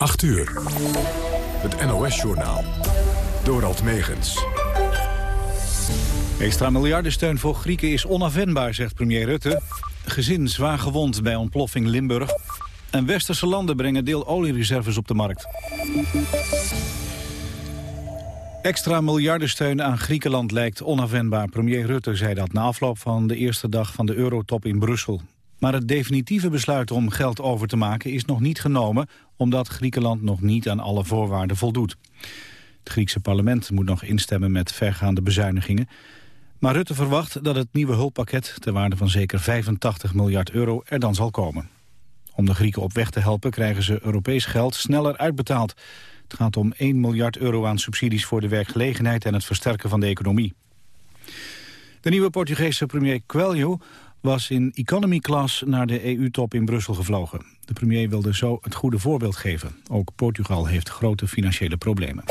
8 uur. Het NOS-journaal. Dorald Megens. Extra miljardensteun voor Grieken is onafwendbaar, zegt premier Rutte. Gezin zwaar gewond bij ontploffing Limburg. En westerse landen brengen deel oliereserves op de markt. Extra miljardensteun aan Griekenland lijkt onafwendbaar. Premier Rutte zei dat na afloop van de eerste dag van de eurotop in Brussel. Maar het definitieve besluit om geld over te maken is nog niet genomen... omdat Griekenland nog niet aan alle voorwaarden voldoet. Het Griekse parlement moet nog instemmen met vergaande bezuinigingen. Maar Rutte verwacht dat het nieuwe hulppakket... ter waarde van zeker 85 miljard euro er dan zal komen. Om de Grieken op weg te helpen krijgen ze Europees geld sneller uitbetaald. Het gaat om 1 miljard euro aan subsidies voor de werkgelegenheid... en het versterken van de economie. De nieuwe Portugese premier Coelho was in economy class naar de EU-top in Brussel gevlogen. De premier wilde zo het goede voorbeeld geven. Ook Portugal heeft grote financiële problemen.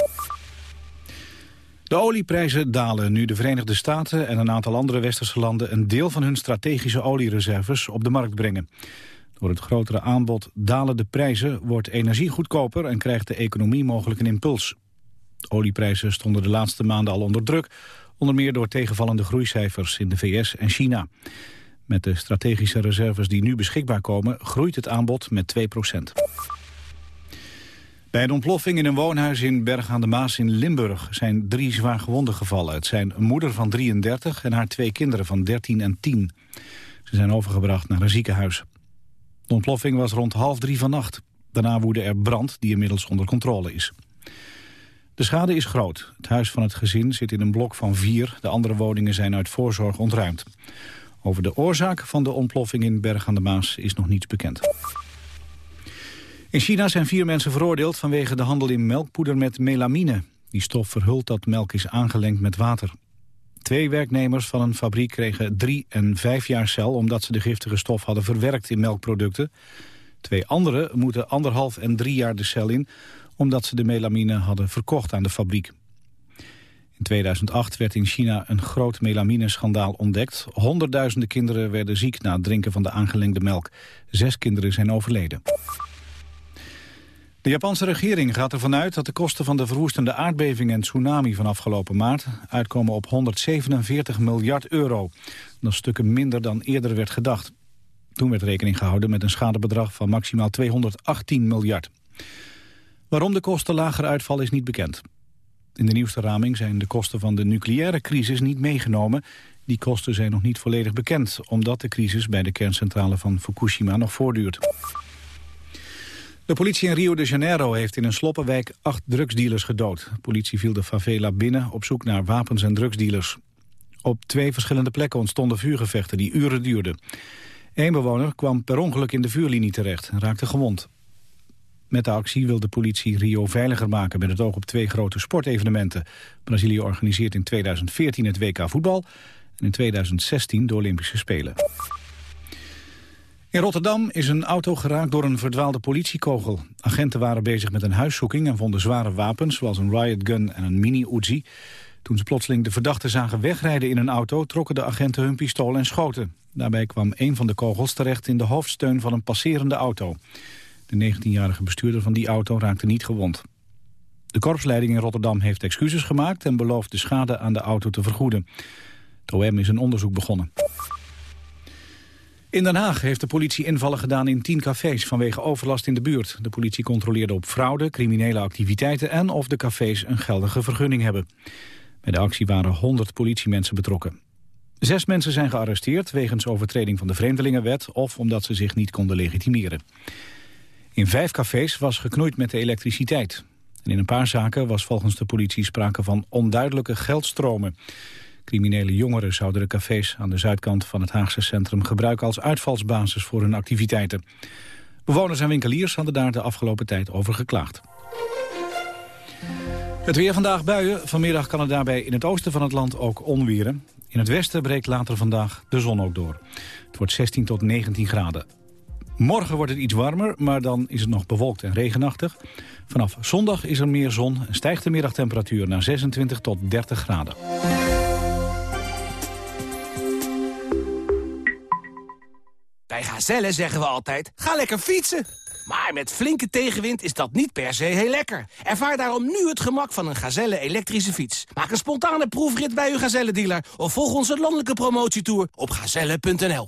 De olieprijzen dalen nu de Verenigde Staten en een aantal andere westerse landen... een deel van hun strategische oliereserves op de markt brengen. Door het grotere aanbod dalen de prijzen, wordt energie goedkoper... en krijgt de economie mogelijk een impuls. Olieprijzen stonden de laatste maanden al onder druk... onder meer door tegenvallende groeicijfers in de VS en China. Met de strategische reserves die nu beschikbaar komen... groeit het aanbod met 2% Bij een ontploffing in een woonhuis in Berg aan de Maas in Limburg... zijn drie zwaar gewonden gevallen. Het zijn een moeder van 33 en haar twee kinderen van 13 en 10. Ze zijn overgebracht naar een ziekenhuis. De ontploffing was rond half drie vannacht. Daarna woedde er brand die inmiddels onder controle is. De schade is groot. Het huis van het gezin zit in een blok van vier. De andere woningen zijn uit voorzorg ontruimd. Over de oorzaak van de ontploffing in Berg aan de Maas is nog niets bekend. In China zijn vier mensen veroordeeld vanwege de handel in melkpoeder met melamine. Die stof verhult dat melk is aangelengd met water. Twee werknemers van een fabriek kregen drie en vijf jaar cel... omdat ze de giftige stof hadden verwerkt in melkproducten. Twee anderen moeten anderhalf en drie jaar de cel in... omdat ze de melamine hadden verkocht aan de fabriek. In 2008 werd in China een groot melamineschandaal ontdekt. Honderdduizenden kinderen werden ziek na het drinken van de aangelengde melk. Zes kinderen zijn overleden. De Japanse regering gaat ervan uit dat de kosten van de verwoestende aardbeving en tsunami van afgelopen maart uitkomen op 147 miljard euro. Dat stukken minder dan eerder werd gedacht. Toen werd rekening gehouden met een schadebedrag van maximaal 218 miljard. Waarom de kosten lager uitvallen is niet bekend. In de nieuwste raming zijn de kosten van de nucleaire crisis niet meegenomen. Die kosten zijn nog niet volledig bekend, omdat de crisis bij de kerncentrale van Fukushima nog voortduurt. De politie in Rio de Janeiro heeft in een sloppenwijk acht drugsdealers gedood. De politie viel de favela binnen op zoek naar wapens en drugsdealers. Op twee verschillende plekken ontstonden vuurgevechten die uren duurden. Eén bewoner kwam per ongeluk in de vuurlinie terecht en raakte gewond. Met de actie wil de politie Rio veiliger maken met het oog op twee grote sportevenementen. Brazilië organiseert in 2014 het WK voetbal en in 2016 de Olympische Spelen. In Rotterdam is een auto geraakt door een verdwaalde politiekogel. Agenten waren bezig met een huiszoeking en vonden zware wapens... zoals een riot gun en een mini-Uzi. Toen ze plotseling de verdachte zagen wegrijden in een auto... trokken de agenten hun pistool en schoten. Daarbij kwam een van de kogels terecht in de hoofdsteun van een passerende auto. De 19-jarige bestuurder van die auto raakte niet gewond. De korpsleiding in Rotterdam heeft excuses gemaakt... en belooft de schade aan de auto te vergoeden. Het OM is een onderzoek begonnen. In Den Haag heeft de politie invallen gedaan in tien cafés vanwege overlast in de buurt. De politie controleerde op fraude, criminele activiteiten en of de cafés een geldige vergunning hebben. Bij de actie waren 100 politiemensen betrokken. Zes mensen zijn gearresteerd wegens overtreding van de Vreemdelingenwet of omdat ze zich niet konden legitimeren. In vijf cafés was geknoeid met de elektriciteit. En in een paar zaken was volgens de politie sprake van onduidelijke geldstromen. Criminele jongeren zouden de cafés aan de zuidkant van het Haagse centrum gebruiken als uitvalsbasis voor hun activiteiten. Bewoners en winkeliers hadden daar de afgelopen tijd over geklaagd. Het weer vandaag buien. Vanmiddag kan het daarbij in het oosten van het land ook onweren. In het westen breekt later vandaag de zon ook door. Het wordt 16 tot 19 graden. Morgen wordt het iets warmer, maar dan is het nog bewolkt en regenachtig. Vanaf zondag is er meer zon en stijgt de middagtemperatuur naar 26 tot 30 graden. Bij Gazelle zeggen we altijd, ga lekker fietsen. Maar met flinke tegenwind is dat niet per se heel lekker. Ervaar daarom nu het gemak van een Gazelle elektrische fiets. Maak een spontane proefrit bij uw Gazelle-dealer... of volg onze landelijke promotietour op gazelle.nl.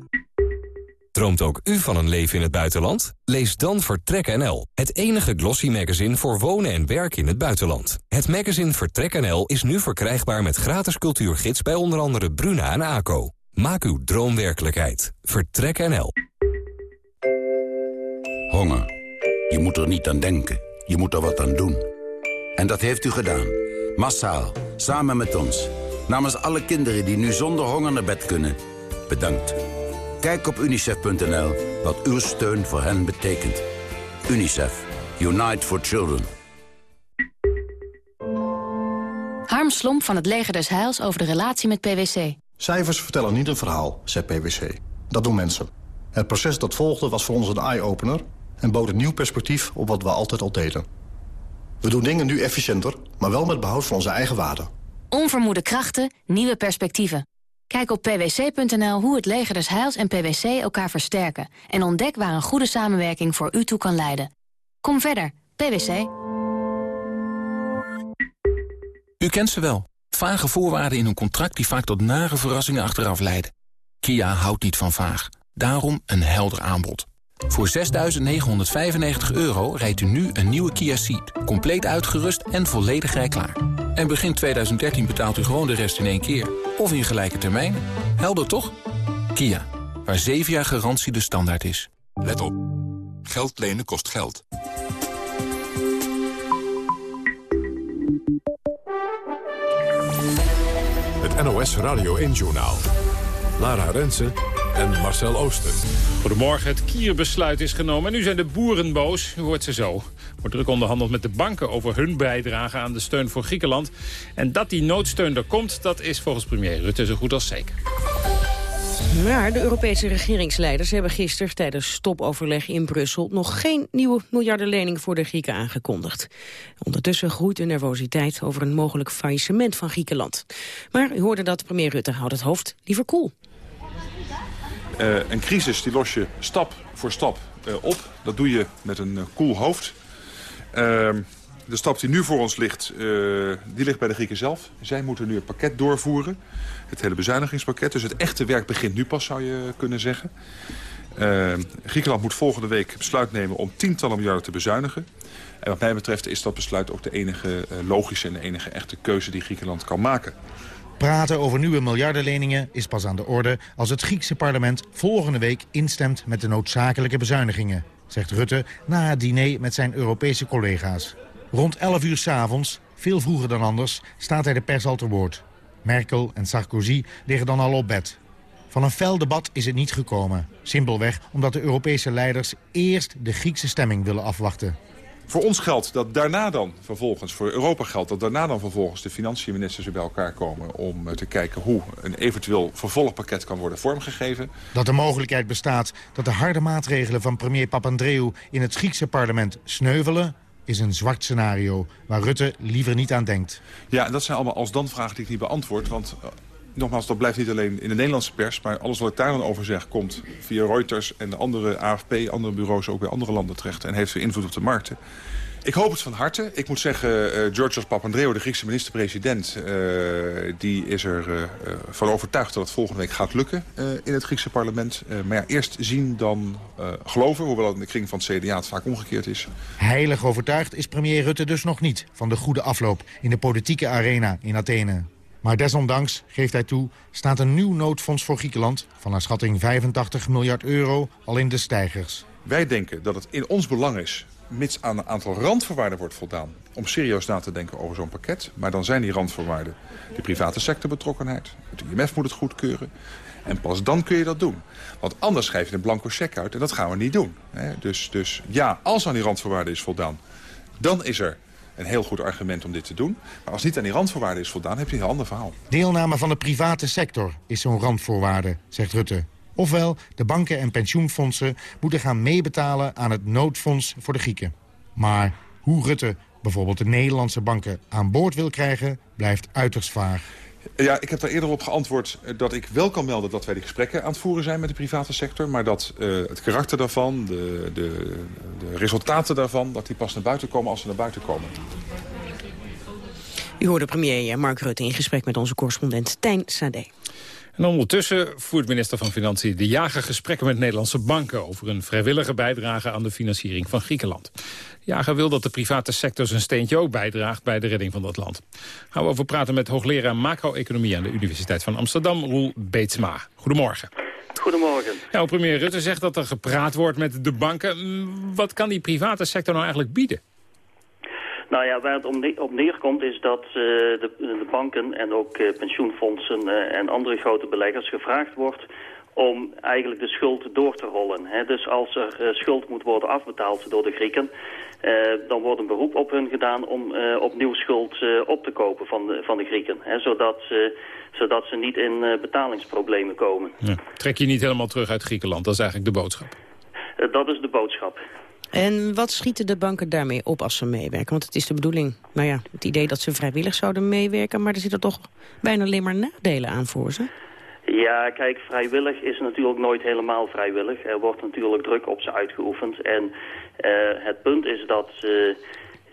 Droomt ook u van een leven in het buitenland? Lees dan Vertrek NL, het enige glossy magazine voor wonen en werken in het buitenland. Het magazine Vertrek NL is nu verkrijgbaar met gratis cultuurgids bij onder andere Bruna en ACO. Maak uw droom werkelijkheid. Vertrek NL. Honger. Je moet er niet aan denken. Je moet er wat aan doen. En dat heeft u gedaan. Massaal. Samen met ons. Namens alle kinderen die nu zonder honger naar bed kunnen. Bedankt. Kijk op unicef.nl wat uw steun voor hen betekent. UNICEF. Unite for Children. Harm Slomp van het Leger des Heils over de relatie met PwC. Cijfers vertellen niet een verhaal, zei PwC. Dat doen mensen. Het proces dat volgde was voor ons een eye-opener... en bood een nieuw perspectief op wat we altijd al deden. We doen dingen nu efficiënter, maar wel met behoud van onze eigen waarden. Onvermoede krachten, nieuwe perspectieven. Kijk op pwc.nl hoe het leger des Heils en PwC elkaar versterken... en ontdek waar een goede samenwerking voor u toe kan leiden. Kom verder, PwC. U kent ze wel. Vage voorwaarden in een contract die vaak tot nare verrassingen achteraf leiden. Kia houdt niet van vaag. Daarom een helder aanbod. Voor 6.995 euro rijdt u nu een nieuwe Kia Ceed. Compleet uitgerust en volledig rijklaar. En begin 2013 betaalt u gewoon de rest in één keer. Of in gelijke termijnen. Helder toch? Kia, waar 7 jaar garantie de standaard is. Let op. Geld lenen kost geld. Het NOS Radio 1-journaal. Lara Rensen en Marcel Ooster. Goedemorgen, het kierbesluit is genomen en nu zijn de boeren boos. U hoort ze zo. Wordt druk onderhandeld met de banken over hun bijdrage aan de steun voor Griekenland. En dat die noodsteun er komt, dat is volgens premier Rutte zo goed als zeker. Maar de Europese regeringsleiders hebben gisteren tijdens stopoverleg in Brussel nog geen nieuwe miljardenlening voor de Grieken aangekondigd. Ondertussen groeit de nervositeit over een mogelijk faillissement van Griekenland. Maar u hoorde dat premier Rutte houdt het hoofd liever koel. Uh, een crisis die los je stap voor stap uh, op. Dat doe je met een uh, koel hoofd. Ehm, de stap die nu voor ons ligt, die ligt bij de Grieken zelf. Zij moeten nu het pakket doorvoeren. Het hele bezuinigingspakket. Dus het echte werk begint nu pas, zou je kunnen zeggen. Ehm, Griekenland moet volgende week besluit nemen om tientallen miljarden te bezuinigen. En wat mij betreft is dat besluit ook de enige logische en de enige echte keuze die Griekenland kan maken. Praten over nieuwe miljardenleningen is pas aan de orde als het Griekse parlement volgende week instemt met de noodzakelijke bezuinigingen, zegt Rutte na het diner met zijn Europese collega's. Rond 11 uur s'avonds, veel vroeger dan anders, staat hij de pers al te woord. Merkel en Sarkozy liggen dan al op bed. Van een fel debat is het niet gekomen. Simpelweg omdat de Europese leiders eerst de Griekse stemming willen afwachten. Voor ons geldt dat daarna dan vervolgens, voor Europa geldt dat daarna dan vervolgens de financiënministers bij elkaar komen om eh, te kijken hoe een eventueel vervolgpakket kan worden vormgegeven. Dat de mogelijkheid bestaat dat de harde maatregelen van premier Papandreou in het Griekse parlement sneuvelen, is een zwart scenario waar Rutte liever niet aan denkt. Ja, dat zijn allemaal als-dan vragen die ik niet beantwoord, want eh, nogmaals, dat blijft niet alleen in de Nederlandse pers... maar alles wat ik daar dan over zeg komt via Reuters en de andere AFP... andere bureaus ook bij andere landen terecht... en heeft weer invloed op de markten. Ik hoop het van harte. Ik moet zeggen, uh, Georgios Papandreou, de Griekse minister-president... Uh, die is er uh, van overtuigd dat het volgende week gaat lukken in het Griekse parlement. maar ja, eerst zien dan geloven, hoewel het in de kring van het CDA het vaak omgekeerd is. Heilig overtuigd is premier Rutte dus nog niet... van de goede afloop in de politieke arena in Athene. Maar desondanks, geeft hij toe, staat een nieuw noodfonds voor Griekenland... van een schatting 85 miljard euro al in de stijgers. Wij denken dat het in ons belang is, mits aan een aantal randvoorwaarden wordt voldaan... om serieus na te denken over zo'n pakket. Maar dan zijn die randvoorwaarden de private sector betrokkenheid. Het IMF moet het goedkeuren. En pas dan kun je dat doen. Want anders schrijf je een blanco cheque uit en dat gaan we niet doen. Dus, dus ja, als aan die randvoorwaarden is voldaan... dan is er een heel goed argument om dit te doen. Maar als niet aan die randvoorwaarden is voldaan, heb je een heel ander verhaal. Deelname van de private sector is zo'n randvoorwaarde, zegt Rutte. Ofwel, de banken en pensioenfondsen moeten gaan meebetalen aan het noodfonds voor de Grieken. Maar hoe Rutte bijvoorbeeld de Nederlandse banken aan boord wil krijgen, blijft uiterst vaag. Ja, ik heb daar eerder op geantwoord eh, dat ik wel kan melden dat wij die gesprekken aan het voeren zijn met de private sector. Maar dat uh, het karakter daarvan, de, de, de resultaten daarvan, dat die pas naar buiten komen als ze naar buiten komen. U hoorde premier Mark Rutte in gesprek met onze correspondent Tijn Sade. En ondertussen voert minister van Financiën de jager gesprekken met Nederlandse banken... over een vrijwillige bijdrage aan de financiering van Griekenland. Jager wil dat de private sector zijn steentje ook bijdraagt bij de redding van dat land. Gaan we over praten met hoogleraar macro-economie aan de Universiteit van Amsterdam, Roel Beetsma. Goedemorgen. Goedemorgen. Ja, premier Rutte zegt dat er gepraat wordt met de banken. Wat kan die private sector nou eigenlijk bieden? Nou ja, waar het op neerkomt is dat uh, de, de, banken en ook uh, pensioenfondsen uh, en andere grote beleggers gevraagd wordt om eigenlijk de schuld door te rollen. Hè. Dus als er schuld moet worden afbetaald door de Grieken, dan wordt een beroep op hun gedaan om opnieuw schuld op te kopen van de, van de Grieken. Hè, zodat, zodat ze niet in betalingsproblemen komen. Ja. Trek je niet helemaal terug uit Griekenland, dat is eigenlijk de boodschap. dat is de boodschap. En wat schieten de banken daarmee op als ze meewerken? Want het is de bedoeling, nou ja, het idee dat ze vrijwillig zouden meewerken... maar er zitten toch bijna alleen maar nadelen aan voor ze? Ja, kijk, vrijwillig is natuurlijk nooit helemaal vrijwillig. Er wordt natuurlijk druk op ze uitgeoefend. En uh, het punt is dat... Uh,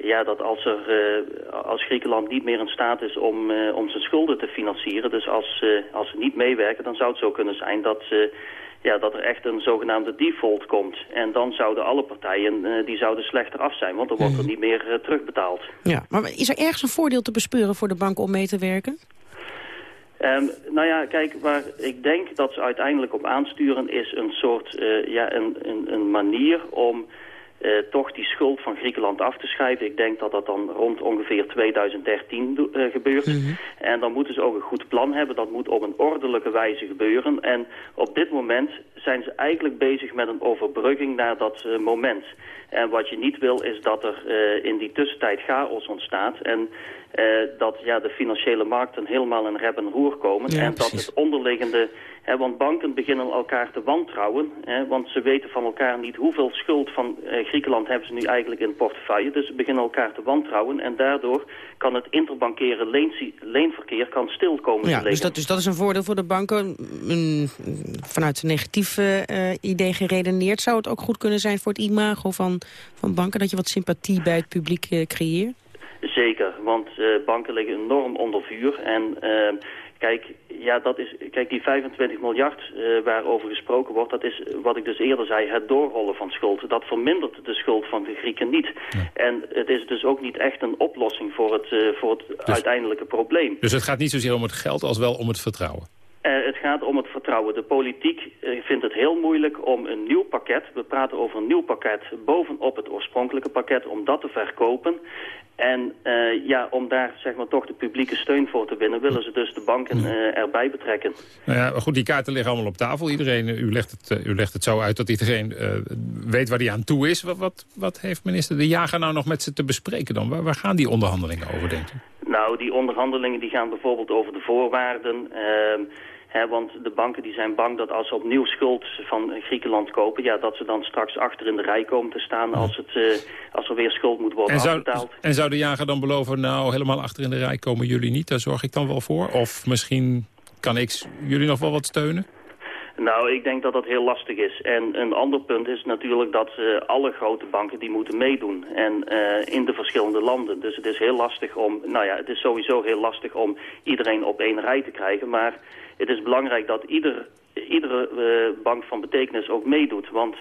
ja, dat als, er, uh, als Griekenland niet meer in staat is om, om zijn schulden te financieren... dus als, als ze niet meewerken, dan zou het zo kunnen zijn dat ja, dat er echt een zogenaamde default komt. En dan zouden alle partijen die zouden slechter af zijn, want dan wordt er mhm. niet meer terugbetaald. Ja, maar is er ergens een voordeel te bespeuren voor de bank om mee te werken? Um, nou ja, kijk, waar ik denk dat ze uiteindelijk op aansturen is een soort, uh, ja, een, een, een manier om uh, toch die schuld van Griekenland af te schrijven. Ik denk dat dat dan rond ongeveer 2013 uh, gebeurt. Mm -hmm. En dan moeten ze ook een goed plan hebben. Dat moet op een ordelijke wijze gebeuren. En op dit moment zijn ze eigenlijk bezig met een overbrugging naar dat uh, moment. En wat je niet wil is dat er in die tussentijd chaos ontstaat. En dat ja, de financiële markten helemaal in rep en roer komen. Ja, en precies. dat het onderliggende want banken beginnen elkaar te wantrouwen. want ze weten van elkaar niet hoeveel schuld van eh, Griekenland hebben ze nu eigenlijk in portefeuille. Dus ze beginnen elkaar te wantrouwen. En daardoor kan het interbankaire leenverkeer kan stil komen ja, dus dat, dus dat is een voordeel voor de banken. Vanuit een negatief uh, idee geredeneerd zou het ook goed kunnen zijn voor het imago van, van banken... dat je wat sympathie bij het publiek uh, creëert? Zeker, want uh, banken liggen enorm onder vuur. En Kijk, ja, dat is, kijk, die 25 miljard uh, waarover gesproken wordt... dat is, wat ik dus eerder zei, het doorrollen van schuld. Dat vermindert de schuld van de Grieken niet. En het is dus ook niet echt een oplossing voor het, uh, voor het dus, uiteindelijke probleem. Dus het gaat niet zozeer om het geld als wel om het vertrouwen? Uh, het gaat om het vertrouwen. De politiek uh, vindt het heel moeilijk om een nieuw pakket, we praten over een nieuw pakket bovenop het oorspronkelijke pakket, om dat te verkopen. En uh, ja, om daar zeg maar toch de publieke steun voor te winnen... willen ze dus de banken uh, erbij betrekken. Nou ja, goed, die kaarten liggen allemaal op tafel. Iedereen, u, legt het, u legt het zo uit dat iedereen uh, weet waar hij aan toe is. Wat, wat, wat, heeft minister De Jager nou nog met ze te bespreken dan? Waar, waar gaan die onderhandelingen over, denkt u? Nou, die onderhandelingen die gaan bijvoorbeeld over de voorwaarden... Want de banken die zijn bang dat als ze opnieuw schuld van Griekenland kopen... Ja, dat ze dan straks achter in de rij komen te staan als, het, uh, als er weer schuld moet worden en zou, afbetaald. En zou de jager dan beloven, nou helemaal achter in de rij komen jullie niet? Daar zorg ik dan wel voor. Of misschien kan ik jullie nog wel wat steunen? Nou, ik denk dat dat heel lastig is. En een ander punt is natuurlijk dat uh, alle grote banken die moeten meedoen. En uh, in de verschillende landen. Dus het is heel lastig om, nou ja, het is sowieso heel lastig om iedereen op één rij te krijgen. Maar het is belangrijk dat ieder, iedere uh, bank van betekenis ook meedoet. Want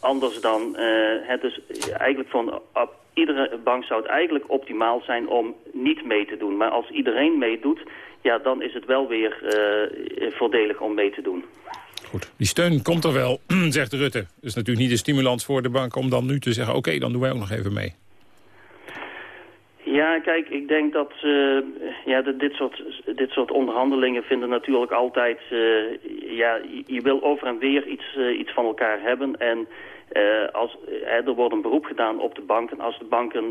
anders dan, het is eigenlijk van iedere bank zou het eigenlijk optimaal zijn om niet mee te doen. Maar als iedereen meedoet, ja, dan is het wel weer voordelig om mee te doen. Goed, die steun komt er wel, zegt Rutte. Is natuurlijk niet de stimulans voor de bank om dan nu te zeggen... oké, dan doen wij ook nog even mee. Ja, kijk, ik denk dat uh, ja, dit, soort, dit soort onderhandelingen vinden natuurlijk altijd... Uh, ja, je, wil over en weer iets, uh, iets van elkaar hebben. En als, er wordt een beroep gedaan op de banken. Als de banken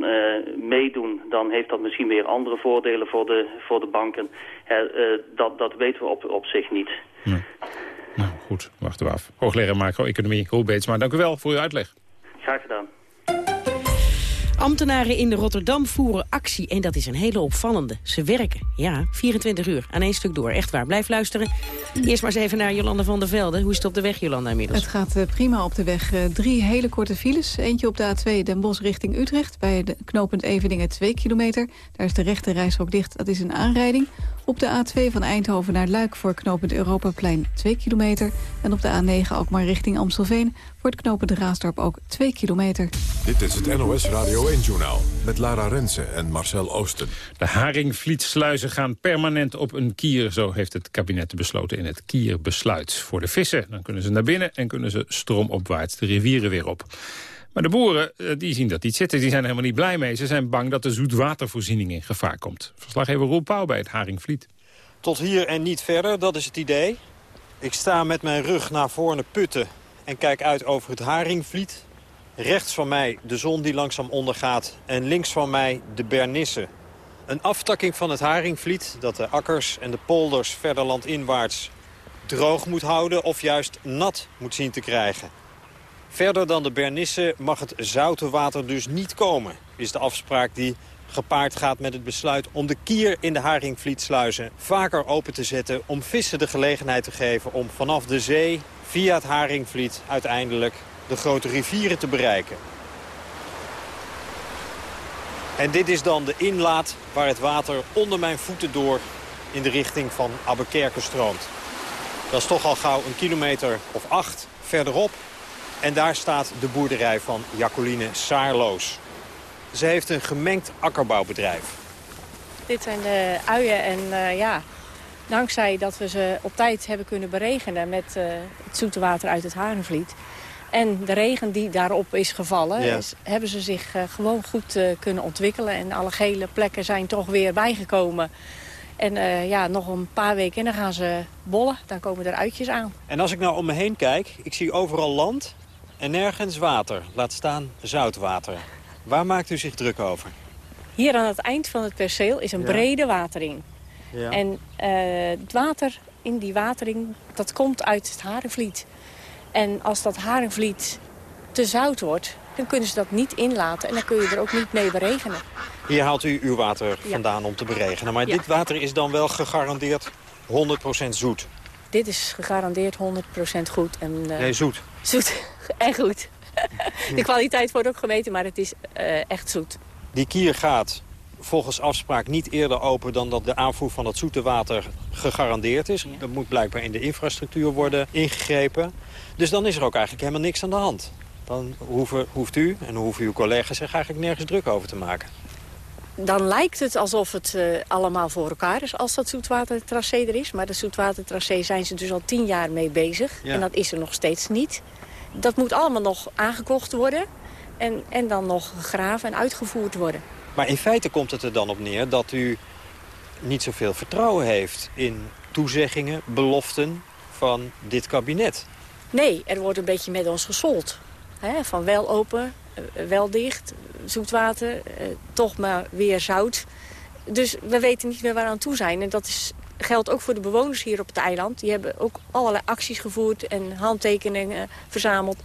meedoen, dan heeft dat misschien weer andere voordelen voor de, voor de banken. dat, dat weten we op, op zich niet. Nou goed, wachten we af. Hoogleraar macro-economie, Roel Beetsma, dank u wel voor uw uitleg. Graag gedaan. Ambtenaren in Rotterdam voeren actie en dat is een hele opvallende. Ze werken, ja, 24 uur aan één stuk door. Echt waar, blijf luisteren. Eerst maar eens even naar Jolanda van der Velde. Hoe is het op de weg, Jolanda, inmiddels? Het gaat eh, prima op de weg. Eh, drie hele korte files. Eentje op de A2 Den Bosch richting Utrecht. Bij de knooppunt Eveningen 2 kilometer. Daar is de rechte reishok dicht. Dat is een aanrijding. Op de A2 van Eindhoven naar Luik voor knooppunt Europaplein 2 kilometer. En op de A9 ook maar richting Amstelveen voor het knooppunt Raasdorp ook 2 kilometer. Dit is het NOS Radio 1-journaal met Lara Rensen en Marcel Oosten. De Haringvlietsluizen gaan permanent op een kier. Zo heeft het kabinet besloten in het kierbesluit. Voor de vissen, dan kunnen ze naar binnen en kunnen ze stroomopwaarts de rivieren weer op. Maar de boeren eh, die zien dat niet zitten. Die zijn helemaal niet blij mee. Ze zijn bang dat de zoetwatervoorziening in gevaar komt. Verslaggever Roel Pauw bij het Haringvliet. Tot hier en niet verder, dat is het idee. Ik sta met mijn rug naar Voorne Putten en kijk uit over het Haringvliet. Rechts van mij de zon die langzaam ondergaat en links van mij de Bernisse. Een aftakking van het Haringvliet dat de akkers en de polders verder landinwaarts droog moet houden of juist nat moet zien te krijgen. Verder dan de Bernisse mag het zoute water dus niet komen, is de afspraak die gepaard gaat met het besluit om de kier in de Haringvlietsluizen vaker open te zetten... om vissen de gelegenheid te geven om vanaf de zee via het Haringvliet uiteindelijk de grote rivieren te bereiken. En dit is dan de inlaat waar het water onder mijn voeten door in de richting van Abbekerke stroomt. Dat is toch al gauw een kilometer of acht verderop. En daar staat de boerderij van Jacoline Saarloos. Ze heeft een gemengd akkerbouwbedrijf. Dit zijn de uien en uh, ja, dankzij dat we ze op tijd hebben kunnen beregenen... met uh, het zoete water uit het Harenvliet... en de regen die daarop is gevallen... Is, hebben ze zich uh, gewoon goed kunnen ontwikkelen. En alle gele plekken zijn toch weer bijgekomen... En uh, ja, nog een paar weken en dan gaan ze bollen. Dan komen er uitjes aan. En als ik nou om me heen kijk, ik zie overal land en nergens water. Laat staan zoutwater. Waar maakt u zich druk over? Hier aan het eind van het perceel is een brede watering. Ja. En uh, het water in die watering, dat komt uit het Haringvliet. En als dat Haringvliet te zout wordt, dan kunnen ze dat niet inlaten. En dan kun je er ook niet mee beregenen. Hier haalt u uw water vandaan om te beregenen. Maar dit water is dan wel gegarandeerd 100% zoet? Dit is gegarandeerd 100% goed. En, uh, nee, zoet? Zoet en goed. De kwaliteit wordt ook gemeten, maar het is uh, echt zoet. Die kier gaat volgens afspraak niet eerder open dan dat de aanvoer van het zoete water gegarandeerd is. Dat moet blijkbaar in de infrastructuur worden ingegrepen. Dus dan is er ook eigenlijk helemaal niks aan de hand. Dan hoeven, hoeft u en hoeven uw collega's zich eigenlijk nergens druk over te maken. Dan lijkt het alsof het uh, allemaal voor elkaar is als dat zoetwatertracé er is. Maar de zoetwatertracé zijn ze dus al tien jaar mee bezig. Ja. En dat is er nog steeds niet. Dat moet allemaal nog aangekocht worden. En, en dan nog gegraven en uitgevoerd worden. Maar in feite komt het er dan op neer dat u niet zoveel vertrouwen heeft... in toezeggingen, beloften van dit kabinet. Nee, er wordt een beetje met ons gesold. He, van wel open, wel dicht, zoetwater, eh, toch maar weer zout. Dus we weten niet meer waar aan toe zijn. En dat is, geldt ook voor de bewoners hier op het eiland. Die hebben ook allerlei acties gevoerd en handtekeningen verzameld.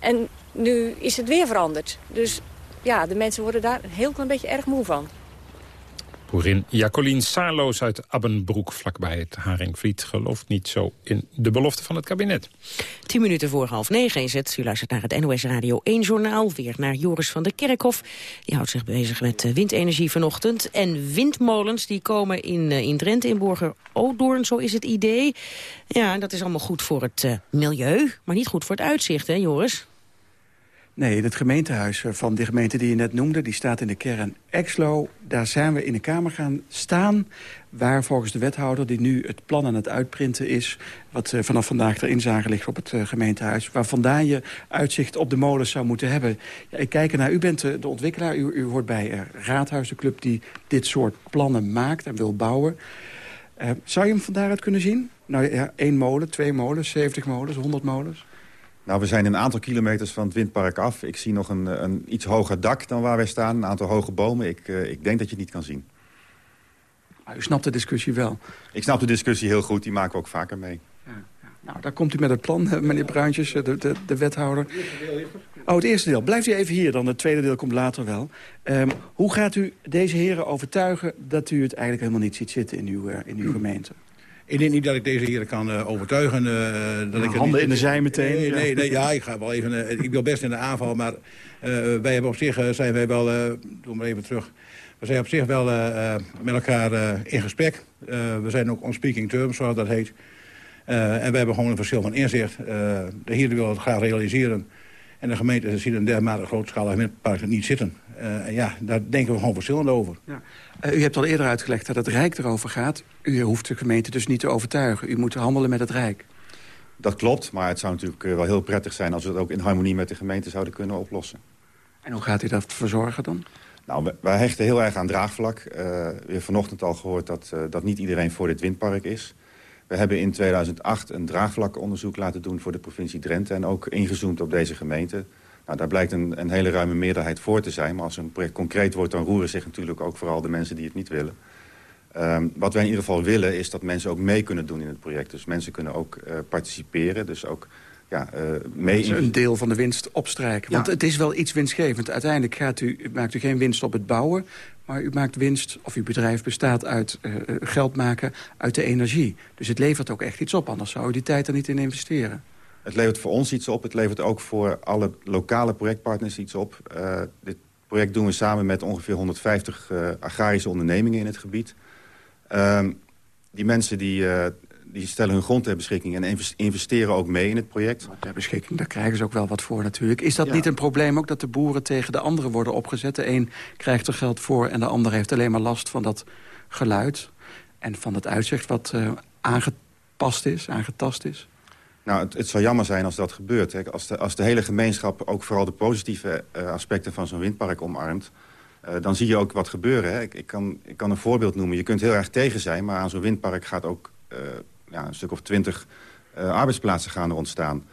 En nu is het weer veranderd. Dus ja, de mensen worden daar een heel klein beetje erg moe van. Boerin Jacolien Saarloos uit Abbenbroek, vlakbij het Haringvliet... gelooft niet zo in de belofte van het kabinet. Tien minuten voor half negen is het. U luistert naar het NOS Radio 1 Journaal. Weer naar Joris van der Kerkhof. Die houdt zich bezig met eh, windenergie vanochtend. En windmolens die komen in, eh, in Drenthe, in Borger Odoorn, zo is het idee. Ja, dat is allemaal goed voor het uh, milieu, maar niet goed voor het uitzicht, hè Joris? Nee, het gemeentehuis van de gemeente die je net noemde... die staat in de kern Exlo. Daar zijn we in de Kamer gaan staan... waar volgens de wethouder, die nu het plan aan het uitprinten is... wat uh, vanaf vandaag ter inzage ligt op het uh, gemeentehuis... waar vandaan je uitzicht op de molens zou moeten hebben. Ik kijk ernaar, u bent uh, de ontwikkelaar. U, u hoort bij Raadhuis, de club die dit soort plannen maakt en wil bouwen. zou je hem van daaruit kunnen zien? Nou ja, één molen, twee molens, 70 molens, 100 molens? Nou, we zijn een aantal kilometers van het windpark af. Ik zie nog een, een iets hoger dak dan waar wij staan. Een aantal hoge bomen. Ik, uh, ik denk dat je het niet kan zien. Maar u snapt de discussie wel? Ik snap de discussie heel goed. Die maken we ook vaker mee. Ja, ja. Nou, daar komt u met het plan, meneer Bruintjes, de, de, de wethouder. Oh, het eerste deel. Blijft u even hier dan. Het tweede deel komt later wel. Um, hoe gaat u deze heren overtuigen dat u het eigenlijk helemaal niet ziet zitten in uw, uh, in uw gemeente? Ik denk niet dat ik deze heren kan uh, overtuigen. Uh, dat nou, ik handen niet, in de zij meteen. Nee, nee, nee, ja, ik ga wel even. Uh, ik wil best in de aanval, maar wij hebben op zich zijn wij wel. doe maar even terug. We zijn op zich wel met elkaar in gesprek. we zijn ook on speaking terms, zoals dat heet. en we hebben gewoon een verschil van inzicht. de heren willen het graag realiseren. En de gemeente ziet een dermate grootschalig windpark niet zitten. Uh, ja, daar denken we gewoon verschillend over. Ja. Uh, u hebt al eerder uitgelegd dat het Rijk erover gaat. U hoeft de gemeente dus niet te overtuigen. U moet handelen met het Rijk. Dat klopt, maar het zou natuurlijk eh, wel heel prettig zijn... als we het ook in harmonie met de gemeente zouden kunnen oplossen. En hoe gaat u dat verzorgen dan? Nou, wij hechten heel erg aan draagvlak. Uh, we hebben vanochtend al gehoord dat, uh, dat niet iedereen voor dit windpark is. We hebben in 2008 een draagvlakonderzoek laten doen voor de provincie Drenthe... en ook ingezoomd op deze gemeente. Nou, daar blijkt een, een, hele ruime meerderheid voor te zijn. Maar als een project concreet wordt, dan roeren zich natuurlijk ook vooral de mensen die het niet willen. Um, wat wij in ieder geval willen, is dat mensen ook mee kunnen doen in het project. Dus mensen kunnen ook uh, participeren, dus ook ja, uh, mee... Dus een deel van de winst opstrijken. Want ja. het is wel iets winstgevend. Uiteindelijk gaat u, maakt u geen winst op het bouwen... maar u maakt winst, of uw bedrijf bestaat uit uh, geld maken uit de energie. Dus het levert ook echt iets op, anders zou u die tijd er niet in investeren. Het levert voor ons iets op. Het levert ook voor alle lokale projectpartners iets op. Uh, dit project doen we samen met ongeveer 150 uh, agrarische ondernemingen in het gebied. Uh, die mensen die, die stellen hun grond ter beschikking en investeren ook mee in het project. Ter beschikking, daar krijgen ze ook wel wat voor natuurlijk. Is dat ja. niet een probleem ook dat de boeren tegen de anderen worden opgezet? De een krijgt er geld voor en de ander heeft alleen maar last van dat geluid... en van het uitzicht wat aangepast is, aangetast is? Nou, het, het zou jammer zijn als dat gebeurt. Hè. Als, de, als de hele gemeenschap ook vooral de positieve uh, aspecten van zo'n windpark omarmt... Uh, dan zie je ook wat gebeuren. Hè. Ik, ik, kan, ik kan een voorbeeld noemen. Je kunt heel erg tegen zijn, maar aan zo'n windpark gaat ook uh, ja, een stuk of twintig arbeidsplaatsen gaan er ontstaan.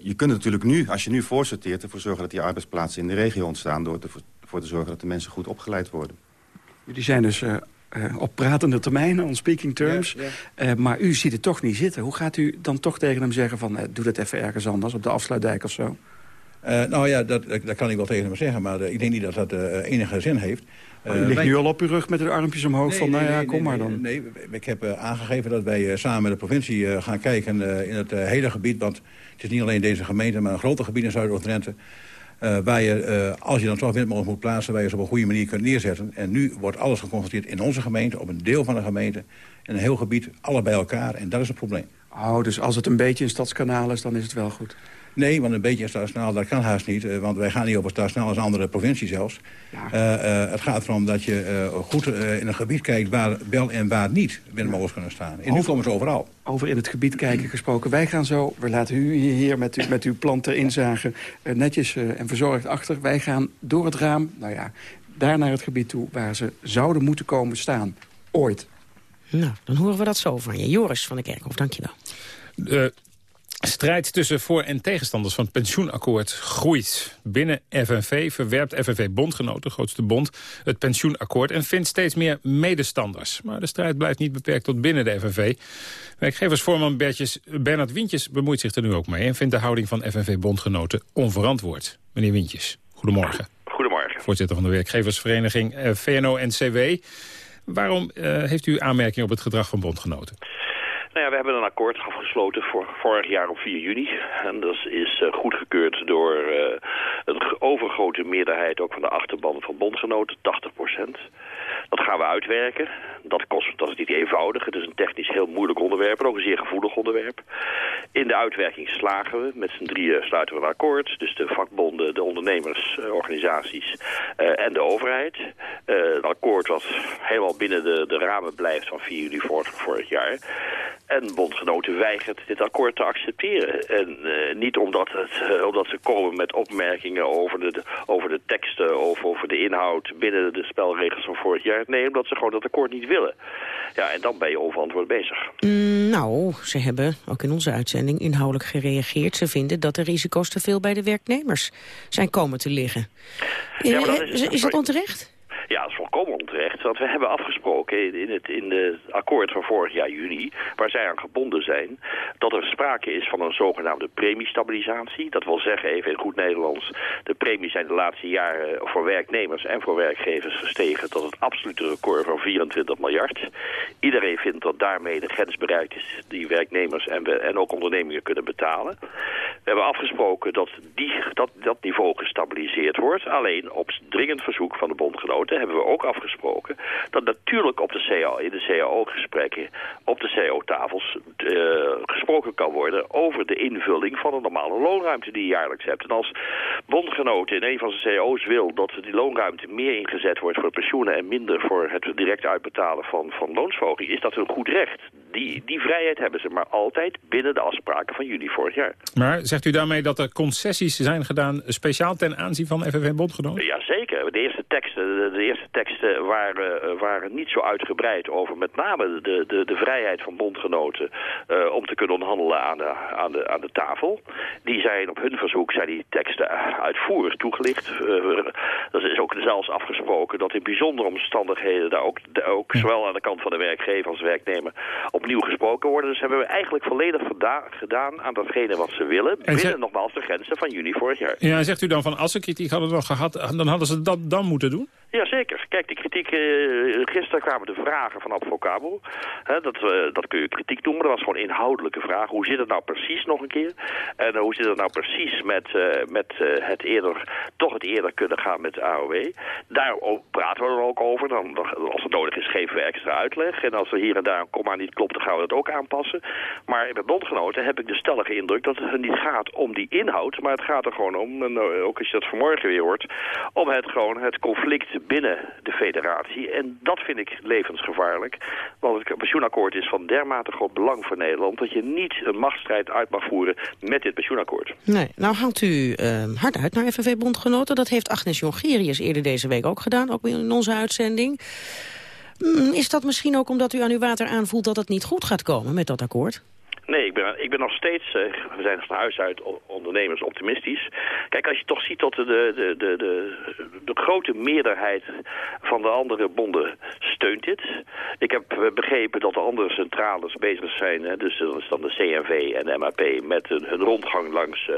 je kunt natuurlijk nu, als je nu voorsorteert, ervoor zorgen dat die arbeidsplaatsen in de regio ontstaan... door ervoor te zorgen dat de mensen goed opgeleid worden. Jullie zijn dus uh, op pratende termijn, on speaking terms. Ja, ja. Uh, maar u ziet het toch niet zitten. Hoe gaat u dan toch tegen hem zeggen van... Uh, doe dat even ergens anders, op de afsluitdijk of zo? nou ja, dat, dat kan ik wel tegen hem zeggen. Maar ik denk niet dat dat enige zin heeft. U ligt wij... nu al op uw rug met de armpjes omhoog nee, van... nou nee, ja, kom nee, maar dan. Nee, ik heb aangegeven dat wij samen met de provincie gaan kijken... in het hele gebied, want het is niet alleen deze gemeente... maar een groter gebied in Zuid-Oost-Drenthe... Uh, waar je, uh, als je dan toch windmolens moet plaatsen... waar je ze op een goede manier kunt neerzetten. En nu wordt alles geconstateerd in onze gemeente, op een deel van de gemeente... in een heel gebied, alle bij elkaar. En dat is het probleem. Oh, dus als het een beetje een stadskanaal is, dan is het wel goed? Nee, want een beetje stadsnaal, dat kan haast niet. Want wij gaan niet over stadsnaal als andere provincie zelfs. Ja. Uh, uh, het gaat erom dat je uh, goed in een gebied kijkt waar wel en waar niet windmolens kunnen staan. En nu komen ze overal. Over in het gebied kijken gesproken. Wij gaan zo, we laten u hier met, u, met uw plan ter inzage netjes en verzorgd achter. Wij gaan door het raam, nou ja, daar naar het gebied toe waar ze zouden moeten komen staan. Ooit. Nou, dan horen we dat zo van je. Joris van de Kerkhof, dankjewel. De strijd tussen voor- en tegenstanders van het pensioenakkoord groeit. Binnen FNV verwerpt FNV-bondgenoten, de grootste bond, het pensioenakkoord... en vindt steeds meer medestanders. Maar de strijd blijft niet beperkt tot binnen de FNV. Werkgeversvoorman Bertjes, Bernard Wintjes bemoeit zich er nu ook mee... en vindt de houding van FNV-bondgenoten onverantwoord. Meneer Wintjes, goedemorgen. Goedemorgen. Voorzitter van de werkgeversvereniging eh, VNO-NCW. Waarom uh, heeft u aanmerking op het gedrag van bondgenoten? Nou ja, we hebben een akkoord afgesloten voor vorig jaar op 4 juni. En dat is uh, goedgekeurd door uh, een overgrote meerderheid ook van de achterban van bondgenoten, 80 procent. Dat gaan we uitwerken. Dat, kost, dat is niet eenvoudig. Het is een technisch heel moeilijk onderwerp en ook een zeer gevoelig onderwerp. In de uitwerking slagen we. Met z'n drieën sluiten we een akkoord. Dus de vakbonden, de ondernemersorganisaties uh, en de overheid. Een akkoord wat helemaal binnen de, de ramen blijft van 4 juli vorig, vorig jaar. En bondgenoten weigert dit akkoord te accepteren. En uh, niet omdat, het, omdat ze komen met opmerkingen over de, over de teksten of over de inhoud binnen de spelregels van vorig jaar. Nee, omdat ze gewoon dat akkoord niet willen. Ja, en dan ben je onverantwoord bezig. Mm, Nou, ze hebben ook in onze uitzending inhoudelijk gereageerd. Ze vinden dat de risico's te veel bij de werknemers zijn komen te liggen. Ja, maar dat Eh, is- is dat onterecht? Ja, dat is volkomen onterecht. Want we hebben afgesproken in het in de akkoord van vorig jaar juni... waar zij aan gebonden zijn... dat er sprake is van een zogenaamde premiestabilisatie. Dat wil zeggen, even in goed Nederlands... de premies zijn de laatste jaren voor werknemers en voor werkgevers gestegen... tot het absolute record van 24 miljard. Iedereen vindt dat daarmee de grens bereikt is... die werknemers en, en ook ondernemingen kunnen betalen. We hebben afgesproken dat die, dat, dat niveau gestabiliseerd wordt. Alleen op dringend verzoek van de bondgenoten hebben we ook afgesproken... dat natuurlijk op de CAO, in de CAO-gesprekken, op de CAO-tafels eh, gesproken kan worden... over de invulling van een normale loonruimte die je jaarlijks hebt. En als bondgenoten in een van zijn CAO's wil dat die loonruimte meer ingezet wordt voor pensioenen... en minder voor het direct uitbetalen van, van loonsverhoging, is dat hun goed recht. Die, die vrijheid hebben ze, maar altijd binnen de afspraken van juli vorig jaar. Maar zegt u daarmee dat er concessies zijn gedaan... speciaal ten aanzien van FNV Bondgenoten? Jazeker. De eerste teksten, de, de eerste teksten waren, eh, waren niet zo uitgebreid over met name de, de, de vrijheid van bondgenoten eh, om te kunnen onderhandelen aan de, aan, de, aan de tafel. Die zijn op hun verzoek zijn die teksten uitvoerig toegelicht. Eh, er is ook zelfs afgesproken dat in bijzondere omstandigheden daar ook, ook zowel aan de kant van de werkgever als werknemer opnieuw gesproken worden. Dus hebben we eigenlijk volledig gedaan aan datgene wat ze willen. En Binnen nogmaals de grenzen van juni vorig jaar. Ja, zegt u dan van als ze kritiek hadden nog gehad... dan hadden ze dat dan moeten doen? Jazeker. Kijk, de kritiek... eh, gisteren kwamen de vragen van Advocabo. Hè, dat, eh, dat kun je kritiek noemen. Dat was gewoon inhoudelijke vragen. Hoe zit het nou precies nog een keer? En eh, hoe zit het nou precies met, met het eerder... toch het eerder kunnen gaan met de AOW? Daar praten we er ook over. Dan, als het nodig is, geven we extra uitleg. En als er hier en daar een komma niet klopt, dan gaan we dat ook aanpassen. Maar bij bondgenoten heb ik de stellige indruk dat het niet gaat om die inhoud... maar het gaat er gewoon om, ook als je dat vanmorgen weer hoort... om het gewoon het conflict binnen de federatie. En dat vind ik levensgevaarlijk. Want het pensioenakkoord is van dermate groot belang voor Nederland... dat je niet een machtsstrijd uit mag voeren met dit pensioenakkoord. Nee, nou hangt u eh, hard uit naar FNV-bondgenoten. Dat heeft Agnes Jongerius eerder deze week ook gedaan, ook in onze uitzending. Mm, Is dat misschien ook omdat u aan uw water aanvoelt dat het niet goed gaat komen met dat akkoord? Nee, ik ben, ik ben nog steeds, eh, we zijn van huis uit ondernemers optimistisch. Kijk, als je toch ziet dat de, de, de, de, de, grote meerderheid van de andere bonden steunt dit. Ik heb eh, begrepen dat de andere centrales bezig zijn, hè, dus dat is dan de CNV en de MAP, met hun, hun rondgang langs, eh,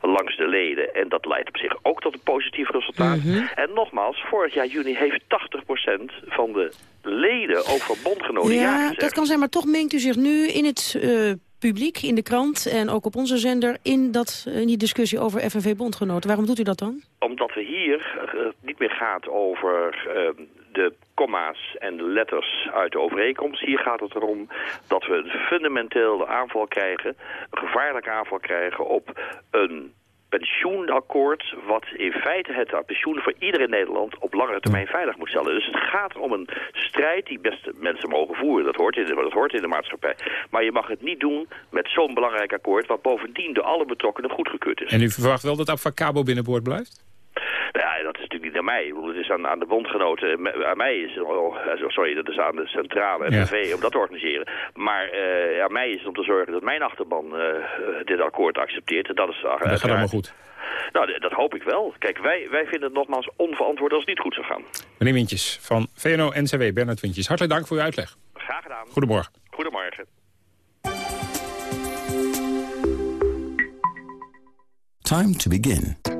langs de leden. En dat leidt op zich ook tot een positief resultaat. En nogmaals, vorig jaar juni heeft 80% van de leden, ook van bondgenoten, ja, ja, dat kan zijn, maar toch mengt u zich nu in het publiek, in de krant en ook op onze zender... in, dat, in die discussie over FNV-bondgenoten. Waarom doet u dat dan? Omdat we hier eh, niet meer gaat over eh, de komma's en de letters uit de overeenkomst. Hier gaat het erom dat we een fundamenteel aanval krijgen, een gevaarlijke aanval krijgen op een pensioenakkoord wat in feite het pensioen voor iedereen in Nederland op langere termijn veilig moet stellen. Dus het gaat om een strijd die best mensen mogen voeren. Dat hoort in de, dat hoort in de maatschappij. Maar je mag het niet doen met zo'n belangrijk akkoord wat bovendien door alle betrokkenen goedgekeurd is. En u verwacht wel dat Avacabo binnenboord blijft? Nou Ja, dat is natuurlijk niet aan mij. Ik bedoel, Het is aan, aan de bondgenoten. Aan mij is het, oh, sorry, dat is aan de centrale Ja. FNV om dat te organiseren. Maar eh, aan mij is het om te zorgen dat mijn achterban eh, dit akkoord accepteert. En dat is Dat gaat allemaal goed. Nou, dat hoop ik wel. Kijk, wij, wij vinden het nogmaals onverantwoord als het niet goed zou gaan. Meneer Wintjes van VNO-NCW, Bernard Wintjes. Hartelijk dank voor uw uitleg. Graag gedaan. Goedemorgen. Goedemorgen. Time to begin.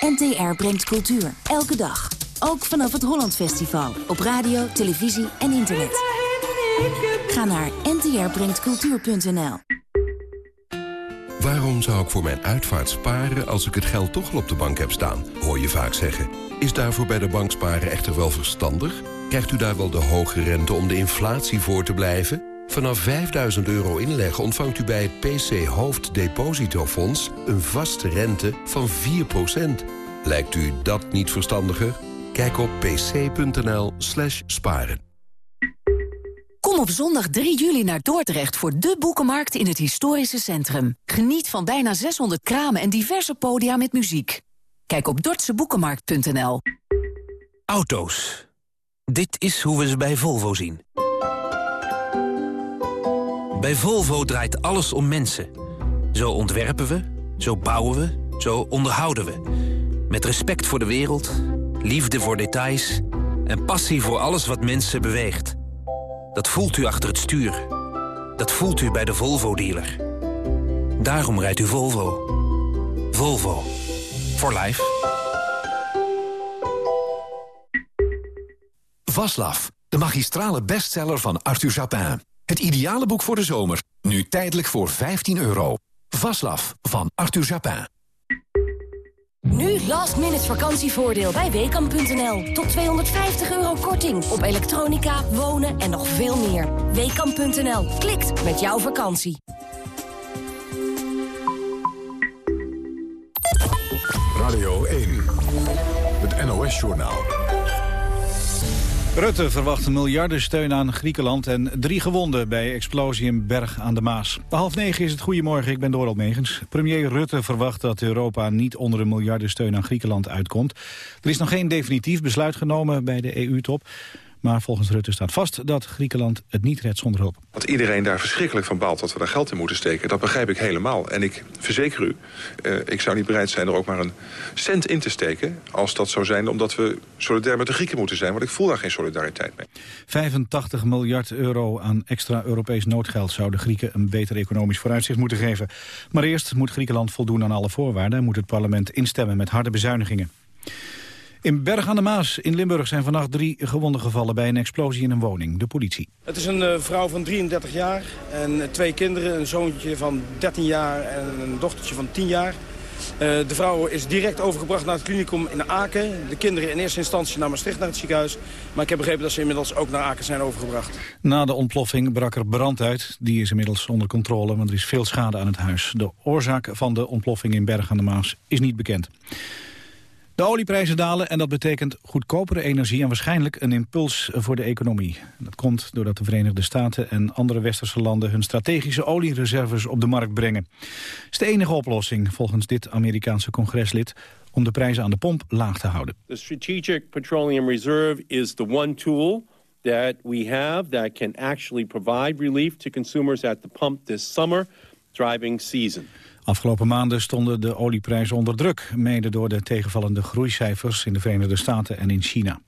NTR brengt cultuur. Elke dag. Ook vanaf het Holland Festival. Op radio, televisie en internet. Ga naar ntrbrengtcultuur.nl Waarom zou ik voor mijn uitvaart sparen als ik het geld toch al op de bank heb staan? Hoor je vaak zeggen. Is daarvoor bij de bank sparen echter wel verstandig? Krijgt u daar wel de hoge rente om de inflatie voor te blijven? Vanaf 5000 euro inleg ontvangt u bij het PC Hoofddepositofonds... een vaste rente van 4%. Lijkt u dat niet verstandiger? Kijk op pc.nl slash sparen. Kom op zondag 3 juli naar Dordrecht voor de boekenmarkt in het historische centrum. Geniet van bijna 600 kramen en diverse podia met muziek. Kijk op dordtseboekenmarkt.nl. Auto's. Dit is hoe we ze bij Volvo zien. Bij Volvo draait alles om mensen. Zo ontwerpen we, zo bouwen we, zo onderhouden we. Met respect voor de wereld, liefde voor details... en passie voor alles wat mensen beweegt. Dat voelt u achter het stuur. Dat voelt u bij de Volvo-dealer. Daarom rijdt u Volvo. Volvo. For life. Vaslav, de magistrale bestseller van Arthur Japin. Het ideale boek voor de zomer, nu tijdelijk voor 15 euro. Vaslav van Arthur Japin. Nu last minute vakantievoordeel bij Weekamp.nl. Tot 250 euro korting op elektronica, wonen en nog veel meer. Weekamp.nl. Klikt met jouw vakantie. Radio 1. Het NOS-journaal. Rutte verwacht miljardensteun aan Griekenland en drie gewonden bij explosie in Berg aan de Maas. Half negen is het Goedemorgen, ik ben Doral Megens. Premier Rutte verwacht dat Europa niet onder een miljardensteun aan Griekenland uitkomt. Er is nog geen definitief besluit genomen bij de EU-top. Maar volgens Rutte staat vast dat Griekenland het niet redt zonder hulp. Dat iedereen daar verschrikkelijk van baalt dat we daar geld in moeten steken... dat begrijp ik helemaal. En ik verzeker u, uh, ik zou niet bereid zijn er ook maar een cent in te steken... als dat zou zijn omdat we solidair met de Grieken moeten zijn. Want ik voel daar geen solidariteit mee. 85 miljard euro aan extra Europees noodgeld... zou de Grieken een beter economisch vooruitzicht moeten geven. Maar eerst moet Griekenland voldoen aan alle voorwaarden... en moet het parlement instemmen met harde bezuinigingen. In Berg aan de Maas in Limburg zijn vannacht drie gewonden gevallen bij een explosie in een woning. De politie. Het is een uh, vrouw van 33 jaar en twee kinderen. Een zoontje van 13 jaar en een dochtertje van 10 jaar. Uh, de vrouw is direct overgebracht naar het klinikum in Aken. De kinderen in eerste instantie naar Maastricht naar het ziekenhuis. Maar ik heb begrepen dat ze inmiddels ook naar Aken zijn overgebracht. Na de ontploffing brak er brand uit. Die is inmiddels onder controle, want er is veel schade aan het huis. De oorzaak van de ontploffing in Berg aan de Maas is niet bekend. De olieprijzen dalen en dat betekent goedkopere energie en waarschijnlijk een impuls voor de economie. Dat komt doordat de Verenigde Staten en andere westerse landen hun strategische oliereserves op de markt brengen. Het is de enige oplossing volgens dit Amerikaanse congreslid om de prijzen aan de pomp laag te houden. The Strategic Petroleum Reserve is the one tool that we have that can actually provide relief to consumers at the pump this summer driving season. Afgelopen maanden stonden de olieprijzen onder druk... mede door de tegenvallende groeicijfers in de Verenigde Staten en in China.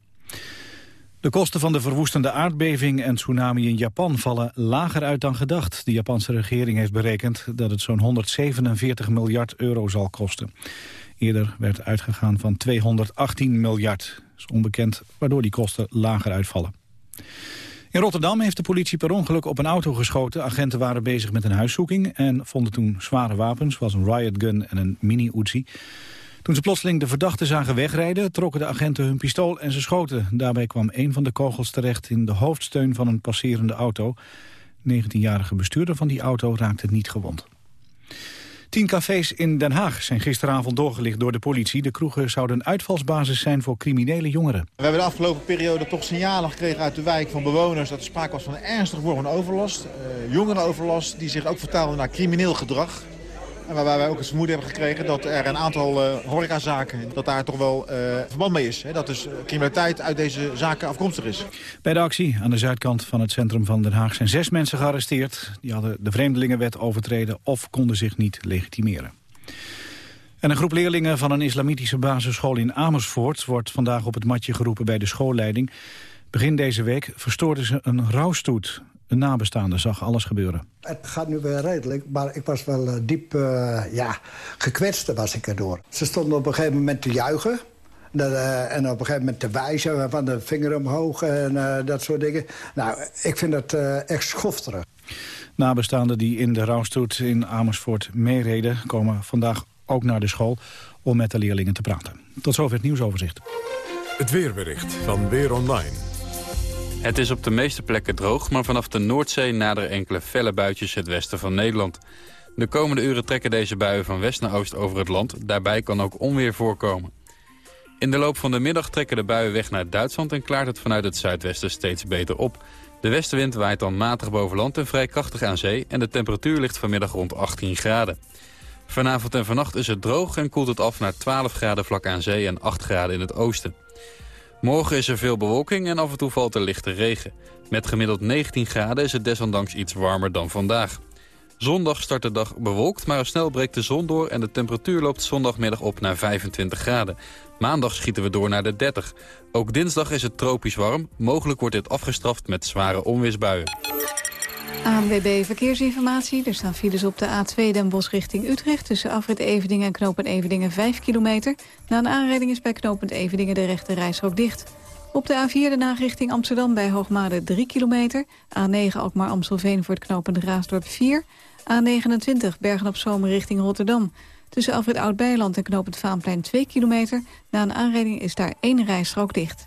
De kosten van de verwoestende aardbeving en tsunami in Japan vallen lager uit dan gedacht. De Japanse regering heeft berekend dat het zo'n 147 miljard euro zal kosten. Eerder werd uitgegaan van 218 miljard. Dat is onbekend waardoor die kosten lager uitvallen. In Rotterdam heeft de politie per ongeluk op een auto geschoten. Agenten waren bezig met een huiszoeking en vonden toen zware wapens, zoals een riot gun en een mini-Uzi. Toen ze plotseling de verdachte zagen wegrijden, trokken de agenten hun pistool en ze schoten. Daarbij kwam een van de kogels terecht in de hoofdsteun van een passerende auto. De 19-jarige bestuurder van die auto raakte niet gewond. Tien cafés in Den Haag zijn gisteravond doorgelicht door de politie. De kroegen zouden een uitvalsbasis zijn voor criminele jongeren. We hebben de afgelopen periode toch signalen gekregen uit de wijk van bewoners... dat er sprake was van een ernstige vorm van overlast. Uh, jongerenoverlast die zich ook vertaalde naar crimineel gedrag. En waarbij wij ook het vermoeden hebben gekregen dat er een aantal uh, horecazaken... dat daar toch wel uh, verband mee is. Hè? Dat dus criminaliteit uit deze zaken afkomstig is. Bij de actie aan de zuidkant van het centrum van Den Haag... zijn zes mensen gearresteerd. Die hadden de Vreemdelingenwet overtreden of konden zich niet legitimeren. En een groep leerlingen van een islamitische basisschool in Amersfoort... wordt vandaag op het matje geroepen bij de schoolleiding. Begin deze week verstoorden ze een rouwstoet. Een nabestaande zag alles gebeuren. Het gaat nu weer redelijk, maar ik was wel uh, diep uh, ja, gekwetst was ik erdoor. Ze stonden op een gegeven moment te juichen. Dat, uh, en op een gegeven moment te wijzen van de vinger omhoog en dat soort dingen. Nou, ik vind dat echt schofterig. Nabestaanden die in de rouwstoet in Amersfoort meereden... komen vandaag ook naar de school om met de leerlingen te praten. Tot zover het nieuwsoverzicht. Het weerbericht van Weer Online. Het is op de meeste plekken droog, maar vanaf de Noordzee naderen enkele felle buitjes het westen van Nederland. De komende uren trekken deze buien van west naar oost over het land. Daarbij kan ook onweer voorkomen. In de loop van de middag trekken de buien weg naar Duitsland... en klaart het vanuit het zuidwesten steeds beter op. De westenwind waait dan matig boven land en vrij krachtig aan zee... en de temperatuur ligt vanmiddag rond 18 graden. Vanavond en vannacht is het droog en koelt het af naar 12 graden vlak aan zee... en 8 graden in het oosten. Morgen is er veel bewolking en af en toe valt er lichte regen. Met gemiddeld 19 graden is het desondanks iets warmer dan vandaag. Zondag start de dag bewolkt, maar snel breekt de zon door... en de temperatuur loopt zondagmiddag op naar 25 graden. Maandag schieten we door naar de 30. Ook dinsdag is het tropisch warm. Mogelijk wordt dit afgestraft met zware onweersbuien. ANWB Verkeersinformatie. Er staan files op de A2 Den Bosch richting Utrecht... tussen afrit Evedingen en knooppunt Evedingen 5 kilometer. Na een aanrijding is bij knooppunt Evedingen de rechte reisrook dicht. Op de A4 de Haag richting Amsterdam bij Hoogmade 3 kilometer. A9 Alkmaar-Amstelveen voor het knooppunt Raasdorp 4. A29 Bergen-op-Zomer richting Rotterdam. Tussen Alfred Oud-Beiland en knooppunt Vaanplein 2 kilometer. Na een aanrijding is daar één rijstrook dicht.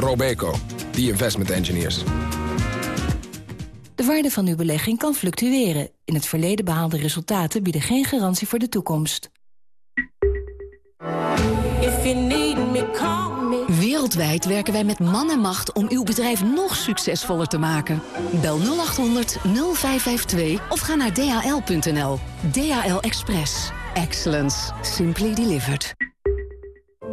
Robeco, the investment engineers. De waarde van uw belegging kan fluctueren. In het verleden behaalde resultaten bieden geen garantie voor de toekomst. Wereldwijd werken wij met man en macht om uw bedrijf nog succesvoller te maken. Bel 0800 0552 of ga naar dhl.nl. DHL Express. Excellence. Simply delivered.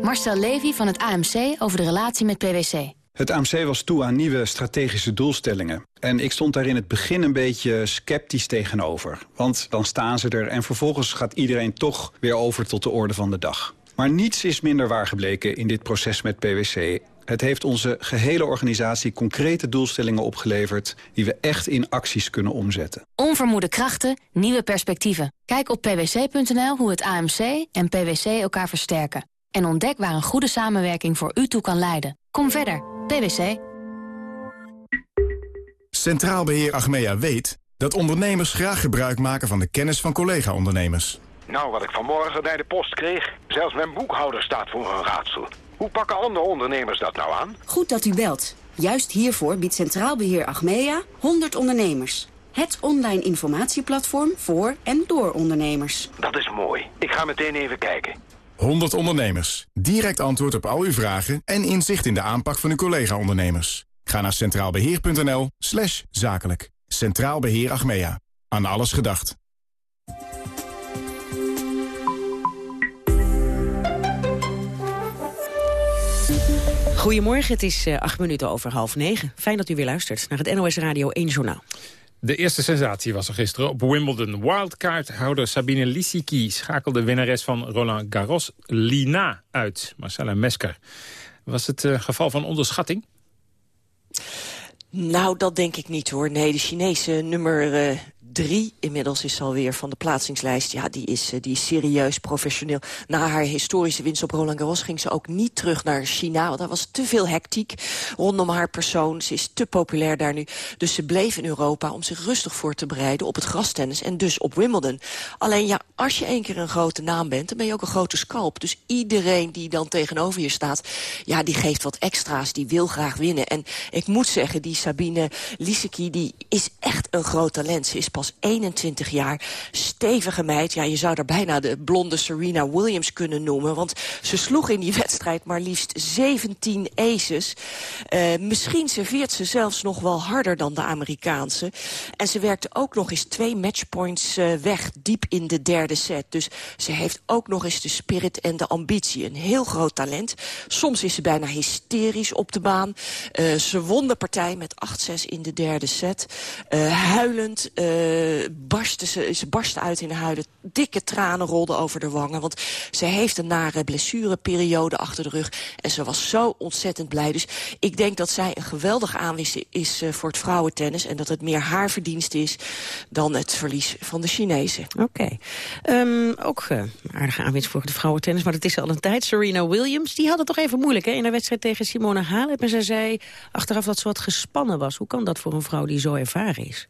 Marcel Levy van het AMC over de relatie met PwC. Het AMC was toe aan nieuwe strategische doelstellingen. En ik stond daar in het begin een beetje sceptisch tegenover. Want dan staan ze er en vervolgens gaat iedereen toch weer over tot de orde van de dag. Maar niets is minder waar gebleken in dit proces met PwC. Het heeft onze gehele organisatie concrete doelstellingen opgeleverd... die we echt in acties kunnen omzetten. Onvermoede krachten, nieuwe perspectieven. Kijk op pwc.nl hoe het AMC en PwC elkaar versterken. En ontdek waar een goede samenwerking voor u toe kan leiden. Kom verder, PwC. Centraal Beheer Achmea weet dat ondernemers graag gebruik maken van de kennis van collega-ondernemers. Nou, wat ik vanmorgen bij de post kreeg, zelfs mijn boekhouder staat voor een raadsel. Hoe pakken andere ondernemers dat nou aan? Goed dat u belt. Juist hiervoor biedt Centraal Beheer Achmea 100 ondernemers. Het online informatieplatform voor en door ondernemers. Dat is mooi. Ik ga meteen even kijken. 100 ondernemers. Direct antwoord op al uw vragen en inzicht in de aanpak van uw collega-ondernemers. Ga naar centraalbeheer.nl slash zakelijk. Centraal Beheer Achmea. Aan alles gedacht. Goedemorgen, het is uh, acht minuten over half negen. Fijn dat u weer luistert naar het NOS Radio 1 Journaal. De eerste sensatie was er gisteren op Wimbledon. Wildcard-houder Sabine Lisicki schakelde winnares van Roland Garros Lina uit. Marcella Mesker. Was het uh, geval van onderschatting? Nou, dat denk ik niet hoor. Nee, de Chinese nummer uh, drie inmiddels is alweer van de plaatsingslijst. Ja, die is, eh, die is serieus professioneel. Na haar historische winst op Roland Garros ging ze ook niet terug naar China. Want daar was te veel hectiek rondom haar persoon. Ze is te populair daar nu. Dus ze bleef in Europa om zich rustig voor te bereiden op het grastennis. En dus op Wimbledon. Alleen ja, als je één keer een grote naam bent, dan ben je ook een grote scalp. Dus iedereen die dan tegenover je staat, ja, die geeft wat extra's. Die wil graag winnen. En ik moet zeggen, die Sabine Lisicki, die is echt een groot talent. Ze is pas 21 jaar. Stevige meid. Ja, je zou er bijna de blonde Serena Williams kunnen noemen. Want ze sloeg in die wedstrijd maar liefst 17 aces. Uh, misschien serveert ze zelfs nog wel harder dan de Amerikaanse. En ze werkte ook nog eens twee matchpoints uh, weg. Diep in de derde set. Dus ze heeft ook nog eens de spirit en de ambitie. Een heel groot talent. Soms is ze bijna hysterisch op de baan. Uh, ze won de partij met 8-6 in de derde set. huilend barstte ze, ze barstte uit in de huiden. Dikke tranen rolden over de wangen. Want ze heeft een nare blessureperiode achter de rug. En ze was zo ontzettend blij. Dus ik denk dat zij een geweldige aanwinst is uh, voor het vrouwentennis. En dat het meer haar verdienst is dan het verlies van de Chinezen. Oké. Um, ook uh, aardige aanwinst voor de vrouwentennis. Maar het is al een tijd. Serena Williams, die had het toch even moeilijk hè, in de wedstrijd tegen Simone Halep. En zij zei achteraf dat ze wat gespannen was. Hoe kan dat voor een vrouw die zo ervaren is?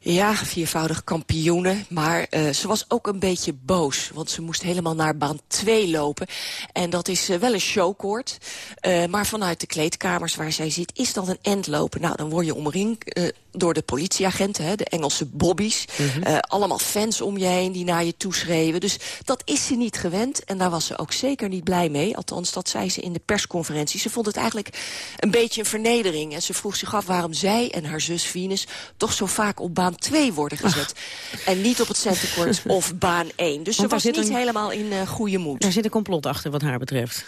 Ja, viervoudig kampioene. Maar uh, ze was ook een beetje boos. Want ze moest helemaal naar baan 2 lopen. En dat is uh, wel een showcourt. Uh, maar vanuit de kleedkamers waar zij zit, is dat een endlopen. Nou, dan word je omringd door de politieagenten, hè, de Engelse bobbies. Mm -hmm. allemaal fans om je heen die naar je toeschreven. Dus dat is ze niet gewend. En daar was ze ook zeker niet blij mee. Althans, dat zei ze in de persconferentie. Ze vond het eigenlijk een beetje een vernedering. En ze vroeg zich af waarom zij en haar zus Venus... toch zo vaak op baan 2 worden gezet. Ach. En niet op het centercourt of baan 1. Dus Want ze was niet een... helemaal in uh, goede moed. Daar zit een complot achter wat haar betreft.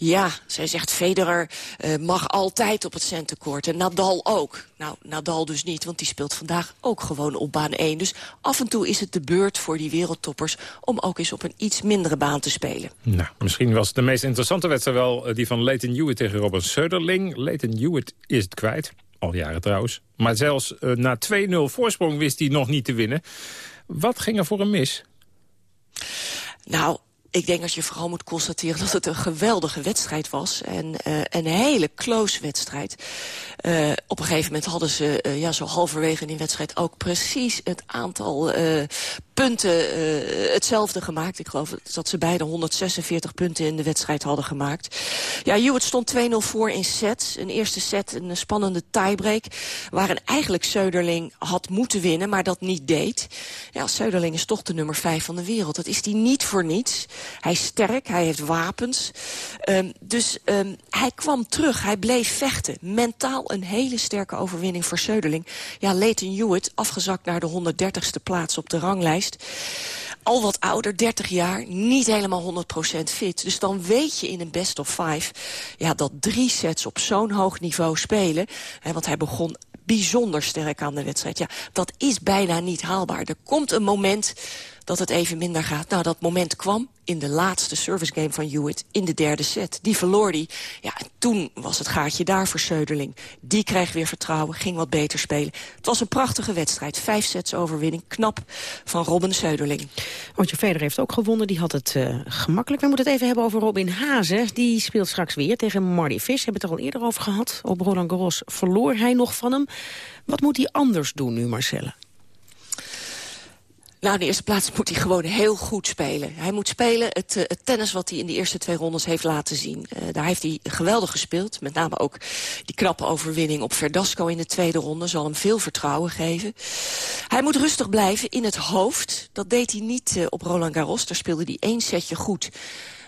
Ja, zij zegt Federer uh, mag altijd op het centercourt. En Nadal ook. Nou, Nadal dus niet, want die speelt vandaag ook gewoon op baan 1. Dus af en toe is het de beurt voor die wereldtoppers... om ook eens op een iets mindere baan te spelen. Nou, misschien was de meest interessante wedstrijd wel... die van Leighton Hewitt tegen Robin Söderling. Leighton Hewitt is het kwijt. Al jaren trouwens. Maar zelfs uh, na 2-0 voorsprong wist hij nog niet te winnen. Wat ging er voor hem mis? Nou, ik denk dat je vooral moet constateren dat het een geweldige wedstrijd was. En uh, een hele close wedstrijd. Uh, op een gegeven moment hadden ze uh, ja, zo halverwege in die wedstrijd ook precies het aantal punten uh, hetzelfde gemaakt. Ik geloof dat ze beide 146 punten in de wedstrijd hadden gemaakt. Ja, Hewitt stond 2-0 voor in sets. Een eerste set, een spannende tiebreak. Waarin eigenlijk Söderling had moeten winnen, maar dat niet deed. Ja, Söderling is toch de nummer 5 van de wereld. Dat is hij niet voor niets. Hij is sterk, hij heeft wapens. Um, dus um, hij kwam terug, hij bleef vechten. Mentaal een hele sterke overwinning voor Söderling. Ja, Leighton Hewitt afgezakt naar de 130ste plaats op de ranglijst. Al wat ouder, 30 jaar, niet helemaal 100% fit. Dus dan weet je in een best of five ja, dat drie sets op zo'n hoog niveau spelen... Hè, want hij begon bijzonder sterk aan de wedstrijd. Ja, dat is bijna niet haalbaar. Er komt een moment dat het even minder gaat. Nou, dat moment kwam in de laatste service game van Hewitt in de derde set. Die verloor die. Ja, en toen was het gaatje daar voor Söderling. Die kreeg weer vertrouwen, ging wat beter spelen. Het was een prachtige wedstrijd. Vijf sets overwinning. Knap van Robin Söderling. Want je Federer heeft ook gewonnen. Die had het uh, gemakkelijk. We moeten het even hebben over Robin Hazen. Die speelt straks weer tegen Marty Fish. Hebben het er al eerder over gehad. Op Roland Garros verloor hij nog van hem. Wat moet hij anders doen nu, Marcelle? Nou, in de eerste plaats moet hij gewoon heel goed spelen. Hij moet spelen het, uh, het tennis wat hij in de eerste twee rondes heeft laten zien. Uh, daar heeft hij geweldig gespeeld. Met name ook die knappe overwinning op Verdasco in de tweede ronde. Zal hem veel vertrouwen geven. Hij moet rustig blijven in het hoofd. Dat deed hij niet uh, op Roland Garros. Daar speelde hij één setje goed.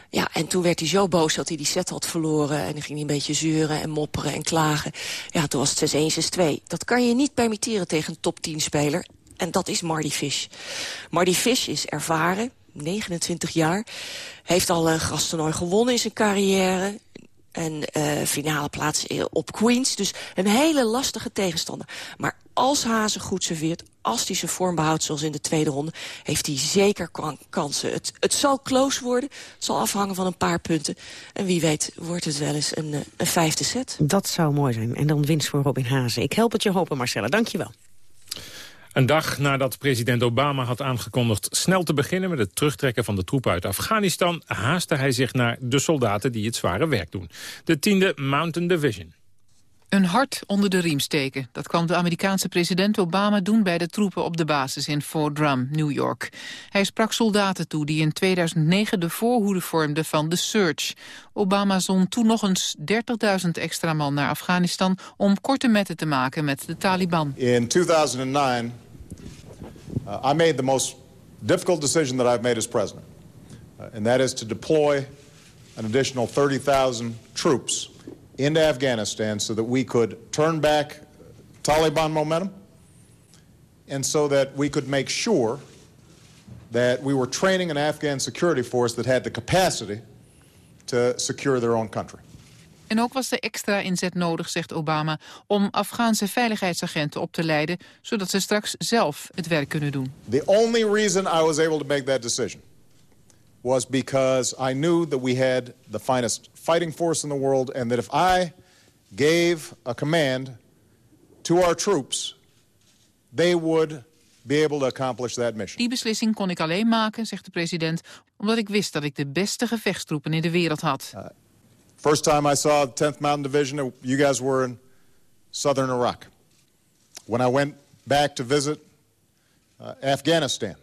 Ja, en toen werd hij zo boos dat hij die set had verloren. En dan ging hij een beetje zeuren en mopperen en klagen. Ja, toen was het 6-1, 6-2. Dat kan je niet permitteren tegen een top 10 speler. En dat is Marty Fish. Marty Fish is ervaren, 29 jaar. Heeft al een grastoernooi gewonnen in zijn carrière. En uh, finale plaats op Queens. Dus een hele lastige tegenstander. Maar als Hazen goed serveert, als hij zijn vorm behoudt zoals in de tweede ronde... heeft hij zeker kansen. Het, het zal close worden, het zal afhangen van een paar punten. En wie weet wordt het wel eens een, een vijfde set. Dat zou mooi zijn. En dan winst voor Robin Hazen. Ik help het je hopen, Marcella. Dank je wel. Een dag nadat president Obama had aangekondigd snel te beginnen met het terugtrekken van de troepen uit Afghanistan, haastte hij zich naar de soldaten die het zware werk doen. De tiende Mountain Division. Een hart onder de riem steken. Dat kwam de Amerikaanse president Obama doen bij de troepen op de basis in Fort Drum, New York. Hij sprak soldaten toe die in 2009 de voorhoede vormden van de Surge. Obama zond toen nog eens 30.000 extra man naar Afghanistan om korte metten te maken met de Taliban. In 2009, uh, I made the most difficult decision that I've made as president. Uh, and that is to deploy an additional 30,000 troops into Afghanistan so that we could turn back Taliban momentum and so that we could make sure that we were training an Afghan security force that had the capacity to secure their own country. En ook was er extra inzet nodig, zegt Obama, om Afghaanse veiligheidsagenten op te leiden, zodat ze straks zelf het werk kunnen doen. The only reason I was able to make that decision was because I knew that we had the finest fighting force in the world and that if I gave a command to our troops, they would be able to accomplish that mission. Die beslissing kon ik alleen maken, zegt de president, omdat ik wist dat ik de beste gevechtstroepen in de wereld had. Uh, first time I saw the 10th Mountain Division, you guys were in southern Iraq. When I went back to visit uh, Afghanistan,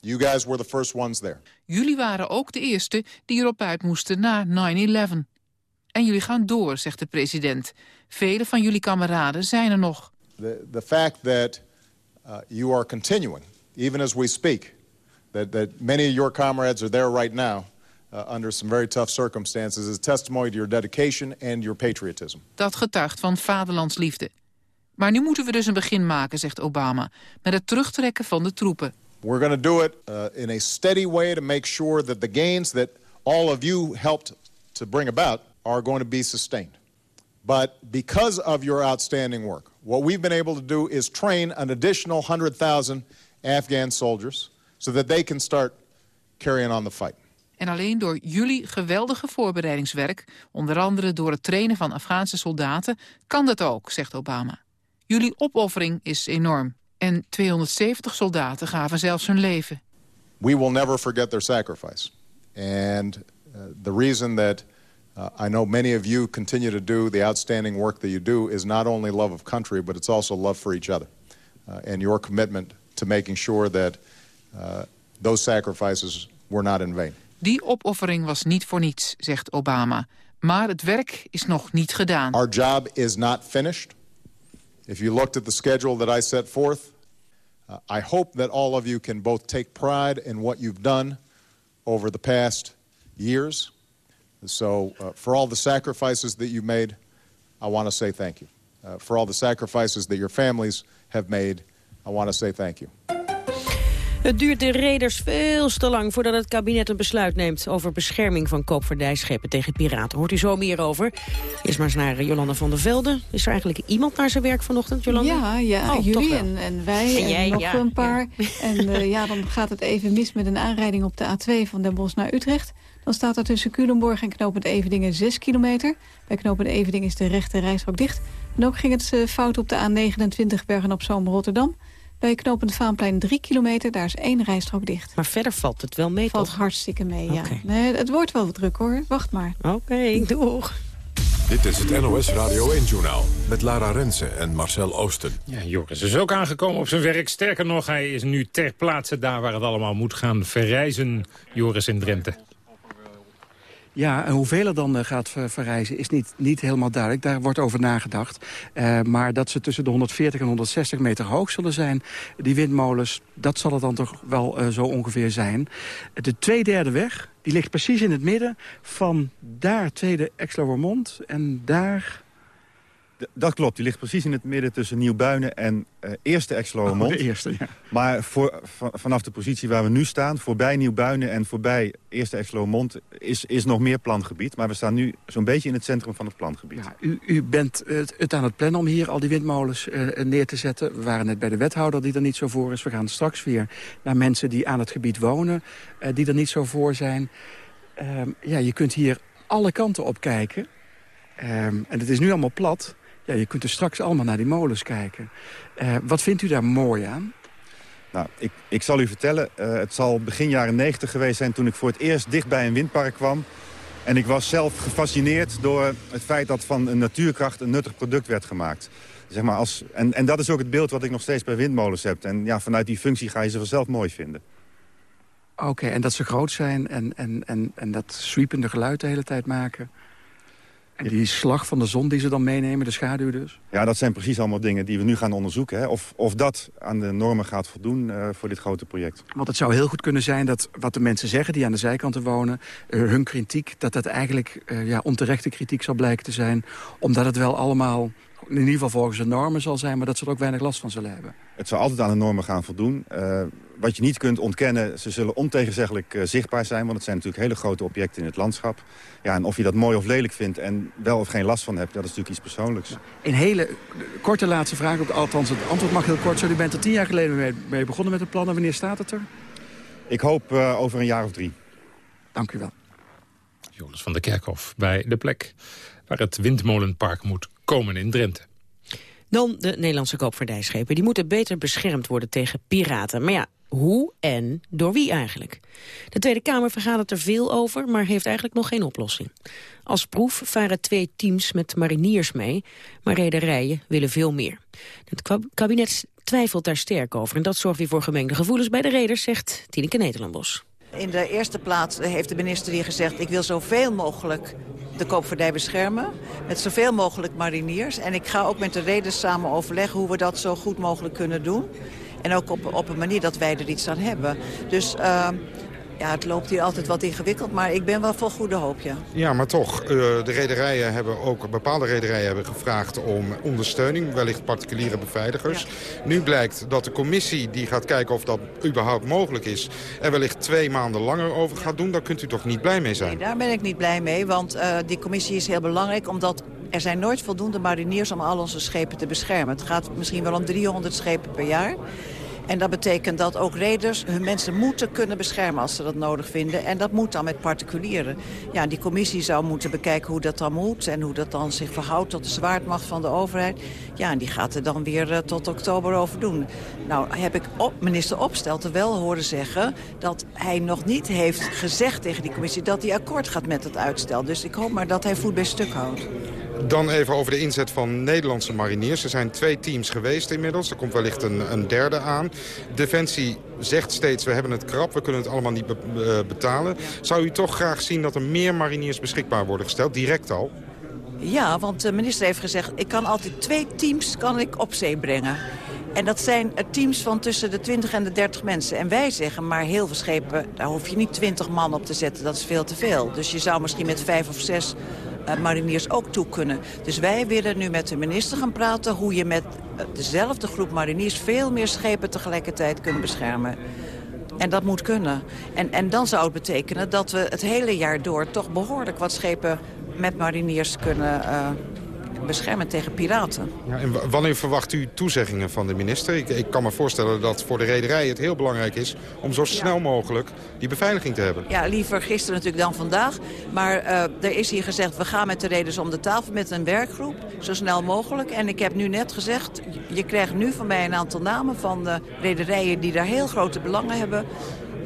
you guys were the first ones there. Jullie waren ook de eerste die erop uit moesten na 9-11. En jullie gaan door, zegt de president. Vele van jullie kameraden zijn er nog. The, the fact that uh, you are continuing, even as we speak, that, that many of your comrades are there right now uh, under some very tough circumstances is a testimony to your dedication and your patriotism. Dat getuigt van vaderlandsliefde. Maar nu moeten we dus een begin maken, zegt Obama, met het terugtrekken van de troepen. We're going to do it uh, in a steady way to make sure that the gains that all of you helped to bring about are going to be sustained. But because of your outstanding work, what we've been able to do is train an additional 100,000 Afghan soldiers so that they can start carrying on the fight. En alleen door jullie geweldige voorbereidingswerk, onder andere door het trainen van Afghaanse soldaten, kan dat ook, zegt Obama. Jullie opoffering is enorm. En 270 soldaten gaven zelfs hun leven. We will never forget their sacrifice. And uh, the reason that uh, I know many of you continue to do the outstanding work that you do is not only love of country, but it's also love for each other. Uh, and your commitment to making sure that those sacrifices were not in vain. Die opoffering was niet voor niets, zegt Obama. Maar het werk is nog niet gedaan. Our job is not finished. If you looked at the schedule that I set forth, uh, I hope that all of you can both take pride in what you've done over the past years. So uh, for all the sacrifices that you made, I want to say thank you. Uh, for all the sacrifices that your families have made, I want to say thank you. Het duurt de reders veel te lang voordat het kabinet een besluit neemt... over bescherming van koopvaardijschepen tegen piraten. Hoort u zo meer over. Eerst maar eens naar Jolanda van der Velde. Is er eigenlijk iemand naar zijn werk vanochtend, Jolanda? Ja, ja oh, jullie en, en wij en, jij, nog ja, een paar. En uh, ja, dan gaat het even mis met een aanrijding op de A2 van Den Bosch naar Utrecht. Dan staat er tussen Culemborg en Knopend Evedingen 6 kilometer. Bij Knopend Evedingen is de rechte reisrook dicht. En ook ging het uh, fout op de A29 Bergen-op-Zoom-Rotterdam... Bij knooppunt Vaanplein 3 kilometer, daar is één rijstrook dicht. Maar verder valt het wel mee, Valt toch? hartstikke mee, ja. Nee, het wordt wel wat druk, hoor. Wacht maar. Oké, okay, doeg. Dit is het NOS Radio 1-journaal met Lara Rensen en Marcel Oosten. Ja, Joris is ook aangekomen op zijn werk. Sterker nog, hij is nu ter plaatse daar waar het allemaal moet gaan verrijzen. Joris in Drenthe. Ja, en hoeveel er dan uh, gaat ver verreizen is niet, niet helemaal duidelijk. Daar wordt over nagedacht. Uh, maar dat ze tussen de 140 en 160 meter hoog zullen zijn, die windmolens... dat zal het dan toch wel uh, zo ongeveer zijn. De tweederde weg, die ligt precies in het midden van daar tweede Exlowermond en daar... Dat klopt, die ligt precies in het midden tussen Nieuwbuinen en uh, Eerste Exloërmond. Oh, de eerste, ja. Maar voor, vanaf de positie waar we nu staan, voorbij Nieuwbuinen en voorbij Eerste Exloërmond, is, is nog meer plangebied. Maar we staan nu zo'n beetje in het centrum van het plangebied. Ja, u, u bent het, het, aan het plannen om hier al die windmolens uh, neer te zetten. We waren net bij de wethouder die er niet zo voor is. We gaan straks weer naar mensen die aan het gebied wonen, uh, die er niet zo voor zijn. ja, je kunt hier alle kanten op kijken. en het is nu allemaal plat. Ja, je kunt er straks allemaal naar die molens kijken. Uh, wat vindt u daar mooi aan? Nou, ik, ik zal u vertellen, uh, het zal begin jaren 90 geweest zijn... toen ik voor het eerst dicht bij een windpark kwam. En ik was zelf gefascineerd door het feit dat van een natuurkracht... een nuttig product werd gemaakt. Zeg maar als, en, en dat is ook het beeld wat ik nog steeds bij windmolens heb. En ja, vanuit die functie ga je ze vanzelf mooi vinden. Oké, okay, en dat ze groot zijn en, en, en, en dat sweepende geluid de hele tijd maken... En die slag van de zon die ze dan meenemen, de schaduw dus? Ja, dat zijn precies allemaal dingen die we nu gaan onderzoeken. Hè. Of, of dat aan de normen gaat voldoen uh, voor dit grote project. Want het zou heel goed kunnen zijn dat wat de mensen zeggen die aan de zijkanten wonen... Uh, hun kritiek, dat dat eigenlijk uh, ja, onterechte kritiek zal blijken te zijn. Omdat het wel allemaal in ieder geval volgens de normen zal zijn... maar dat ze er ook weinig last van zullen hebben. Het zal altijd aan de normen gaan voldoen. Uh, wat je niet kunt ontkennen, ze zullen ontegenzeggelijk uh, zichtbaar zijn... want het zijn natuurlijk hele grote objecten in het landschap. Ja, en of je dat mooi of lelijk vindt en wel of geen last van hebt... dat is natuurlijk iets persoonlijks. Een hele korte laatste vraag, ook, althans het antwoord mag heel kort zijn. U bent er tien jaar geleden mee, mee begonnen met het plan en wanneer staat het er? Ik hoop uh, over een jaar of drie. Dank u wel. Joris van der Kerkhof bij de plek waar het windmolenpark moet komen in Drenthe. Dan de Nederlandse koopvaardijschepen. Die moeten beter beschermd worden tegen piraten. Maar ja, hoe en door wie eigenlijk? De Tweede Kamer vergadert er veel over, maar heeft eigenlijk nog geen oplossing. Als proef varen twee teams met mariniers mee, maar rederijen willen veel meer. Het kabinet twijfelt daar sterk over en dat zorgt weer voor gemengde gevoelens bij de reders, zegt Tineke Nederlandbos. In de eerste plaats heeft de minister hier gezegd... ik wil zoveel mogelijk de koopvaardij beschermen. Met zoveel mogelijk mariniers. En ik ga ook met de reders samen overleggen hoe we dat zo goed mogelijk kunnen doen. En ook op, op een manier dat wij er iets aan hebben. Dus uh, ja, het loopt hier altijd wat ingewikkeld, maar ik ben wel vol goede hoop, ja. Ja, maar toch, uh, de rederijen hebben ook, bepaalde rederijen hebben gevraagd om ondersteuning, wellicht particuliere beveiligers. Nu blijkt dat de commissie die gaat kijken of dat überhaupt mogelijk is, er wellicht twee maanden langer over gaat doen. Daar kunt u toch niet blij mee zijn? Nee, daar ben ik niet blij mee, want uh, die commissie is heel belangrijk, omdat er zijn nooit voldoende mariniers om al onze schepen te beschermen. Het gaat misschien wel om 300 schepen per jaar. En dat betekent dat ook reders hun mensen moeten kunnen beschermen als ze dat nodig vinden. En dat moet dan met particulieren. Ja, die commissie zou moeten bekijken hoe dat dan moet... en hoe dat dan zich verhoudt tot de zwaardmacht van de overheid. Ja, en die gaat er dan weer uh, tot oktober over doen. Nou heb ik op, minister Opstelten wel horen zeggen... dat hij nog niet heeft gezegd tegen die commissie... dat hij akkoord gaat met het uitstel. Dus ik hoop maar dat hij voet bij stuk houdt. Dan even over de inzet van Nederlandse mariniers. Er zijn twee teams geweest inmiddels. Er komt wellicht een, een derde aan. Defensie zegt steeds, we hebben het krap, we kunnen het allemaal niet be betalen. Zou u toch graag zien dat er meer mariniers beschikbaar worden gesteld, direct al? Ja, want de minister heeft gezegd, ik kan altijd twee teams kan ik op zee brengen. En dat zijn teams van tussen de 20 en de 30 mensen. En wij zeggen, maar heel veel schepen, daar hoef je niet 20 man op te zetten. Dat is veel te veel. Dus je zou misschien met vijf of zes uh, mariniers ook toe kunnen. Dus wij willen nu met de minister gaan praten... hoe je met dezelfde groep mariniers veel meer schepen tegelijkertijd kunt beschermen. En dat moet kunnen. En, en dan zou het betekenen dat we het hele jaar door... toch behoorlijk wat schepen met mariniers kunnen uh, beschermen tegen piraten. Ja, en wanneer verwacht u toezeggingen van de minister? Ik, ik, kan me voorstellen dat voor de rederij het heel belangrijk is... om zo snel mogelijk die beveiliging te hebben. Ja, liever gisteren natuurlijk dan vandaag. Maar uh, er is hier gezegd, we gaan met de reders om de tafel met een werkgroep. Zo snel mogelijk. En ik heb nu net gezegd, je krijgt nu van mij een aantal namen van de rederijen... die daar heel grote belangen hebben...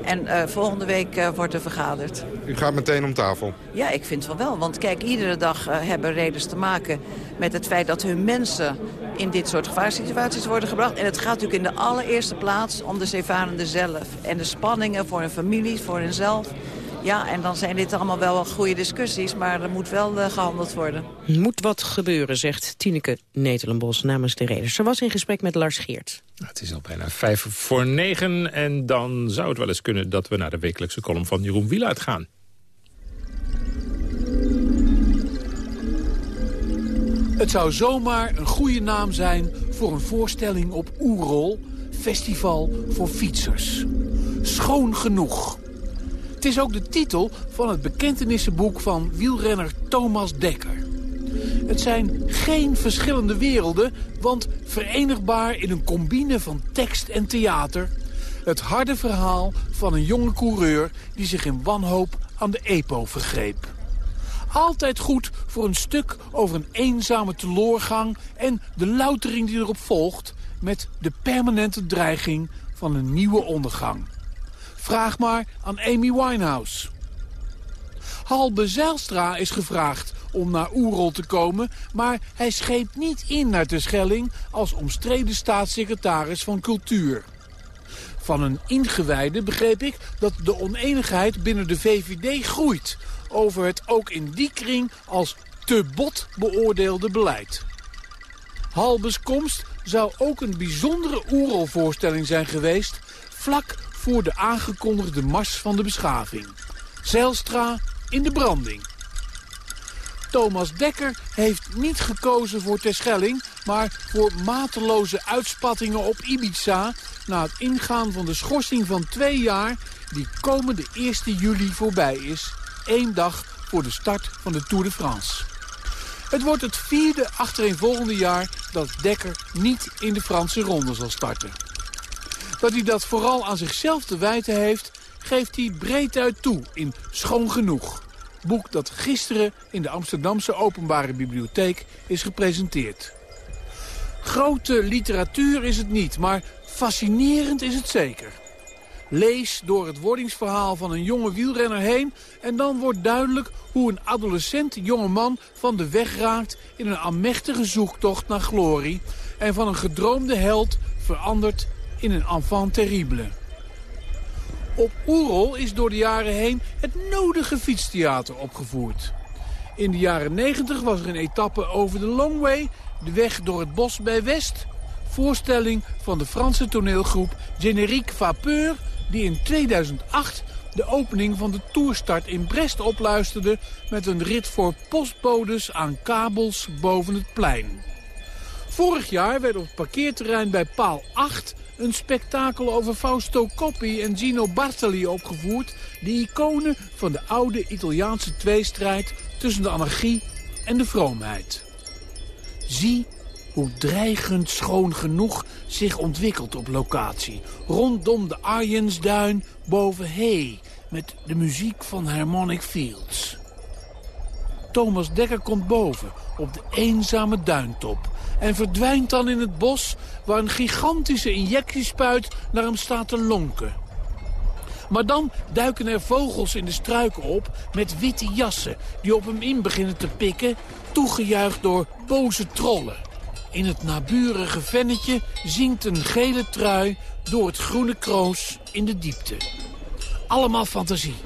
En uh, volgende week uh, wordt er vergaderd. U gaat meteen om tafel? Ja, ik vind van wel. Want kijk, iedere dag uh, hebben reders te maken met het feit dat hun mensen in dit soort gevaarsituaties worden gebracht. En het gaat natuurlijk in de allereerste plaats om de zeevarenden zelf. En de spanningen voor hun families, voor hunzelf. Ja, en dan zijn dit allemaal wel goede discussies, maar er moet wel uh, gehandeld worden. Moet wat gebeuren, zegt Tineke Netelenbos namens de reders. Ze was in gesprek met Lars Geert. Het is al bijna vijf voor negen en dan zou het wel eens kunnen dat we naar de wekelijkse column van Jeroen Wieluit gaan. Het zou zomaar een goede naam zijn voor een voorstelling op Oerol, Festival voor Fietsers. Schoon genoeg. Het is ook de titel van het bekentenissenboek van wielrenner Thomas Dekker. Het zijn geen verschillende werelden, want verenigbaar in een combine van tekst en theater... het harde verhaal van een jonge coureur die zich in wanhoop aan de EPO vergreep. Altijd goed voor een stuk over een eenzame teloorgang... en de loutering die erop volgt met de permanente dreiging van een nieuwe ondergang. Vraag maar aan Amy Winehouse. Halbe Zijlstra is gevraagd om naar Oerol te komen... maar hij scheept niet in naar Terschelling als omstreden staatssecretaris van Cultuur. Van een ingewijde begreep ik dat de oneenigheid binnen de VVD groeit... over het ook in die kring als te bot beoordeelde beleid. Halbes komst zou ook een bijzondere Oerol-voorstelling zijn geweest... vlak voor de aangekondigde mars van de beschaving. Zijlstra in de branding. Thomas Dekker heeft niet gekozen voor Terschelling... maar voor mateloze uitspattingen op Ibiza... na het ingaan van de schorsing van twee jaar... die komende 1 juli voorbij is. één dag voor de start van de Tour de France. Het wordt het vierde achtereenvolgende jaar dat Dekker niet in de Franse ronde zal starten. Dat hij dat vooral aan zichzelf te wijten heeft, geeft hij breed uit toe in Schoon Genoeg. Boek dat gisteren in de Amsterdamse Openbare Bibliotheek is gepresenteerd. Grote literatuur is het niet, maar fascinerend is het zeker. Lees door het wordingsverhaal van een jonge wielrenner heen... en dan wordt duidelijk hoe een adolescent jonge man van de weg raakt... in een amechtige zoektocht naar glorie... en van een gedroomde held verandert in een enfant terrible. Op Oerol is door de jaren heen het nodige fietstheater opgevoerd. In de jaren 90 was er een etappe over de Longway, de weg door het bos bij West... voorstelling van de Franse toneelgroep Générique Vapeur... die in 2008 de opening van de toerstart in Brest opluisterde... met een rit voor postbodes aan kabels boven het plein. Vorig jaar werd op het parkeerterrein bij paal 8 een spektakel over Fausto Coppi en Gino Bartali opgevoerd... de iconen van de oude Italiaanse tweestrijd tussen de anarchie en de vroomheid. Zie hoe dreigend schoon genoeg zich ontwikkelt op locatie. Rondom de Arjensduin boven Hey, met de muziek van Harmonic Fields. Thomas Dekker komt boven op de eenzame duintop en verdwijnt dan in het bos waar een gigantische injectiespuit naar hem staat te lonken. Maar dan duiken er vogels in de struiken op met witte jassen... die op hem in beginnen te pikken, toegejuicht door boze trollen. In het naburige vennetje zingt een gele trui door het groene kroos in de diepte. Allemaal fantasie,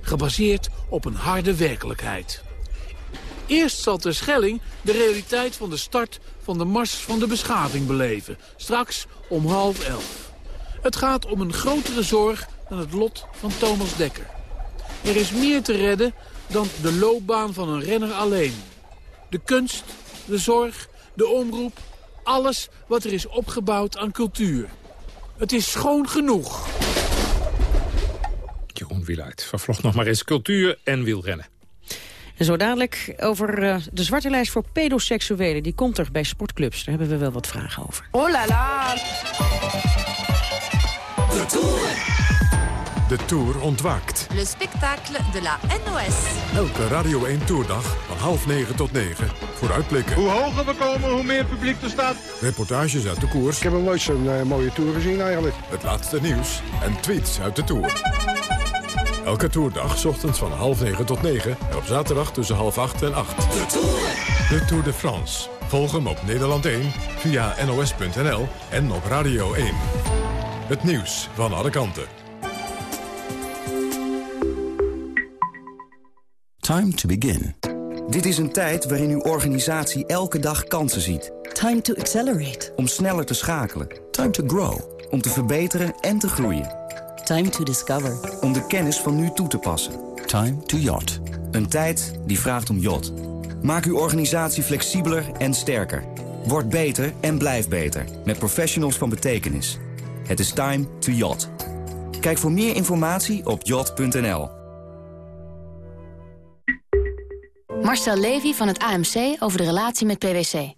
gebaseerd op een harde werkelijkheid. Eerst zal Ter Schelling de realiteit van de start van de Mars van de Beschaving beleven. Straks om half elf. Het gaat om een grotere zorg dan het lot van Thomas Dekker. Er is meer te redden dan de loopbaan van een renner alleen. De kunst, de zorg, de omroep, alles wat er is opgebouwd aan cultuur. Het is schoon genoeg. Jeroen Wieluid vervlocht nog maar eens cultuur en wielrennen. En zo dadelijk over uh, de zwarte lijst voor pedoseksuelen. Die komt er bij sportclubs. Daar hebben we wel wat vragen over. Oh la la! De Tour. De Tour ontwaakt. Le spectacle de la NOS. Elke Radio 1 Tourdag van half negen tot negen. Vooruitblikken. Hoe hoger we komen, hoe meer publiek er staat. Reportages uit de koers. Ik heb nog nooit zo'n uh, mooie Tour gezien eigenlijk. Het laatste nieuws en tweets uit de Tour. Elke toerdag, ochtends van half negen tot negen. En op zaterdag tussen half acht en acht. De Tour. De Tour de France. Volg hem op Nederland 1, via nos.nl en op Radio 1. Het nieuws van alle kanten. Time to begin. Dit is een tijd waarin uw organisatie elke dag kansen ziet. Time to accelerate. Om sneller te schakelen. Time to grow. Om te verbeteren en te groeien. Time to discover. Om de kennis van nu toe te passen. Time to yacht. Een tijd die vraagt om yacht. Maak uw organisatie flexibeler en sterker. Word beter en blijf beter. Met professionals van betekenis. Het is time to yacht. Kijk voor meer informatie op yacht.nl. Marcel Levy van het AMC over de relatie met PwC.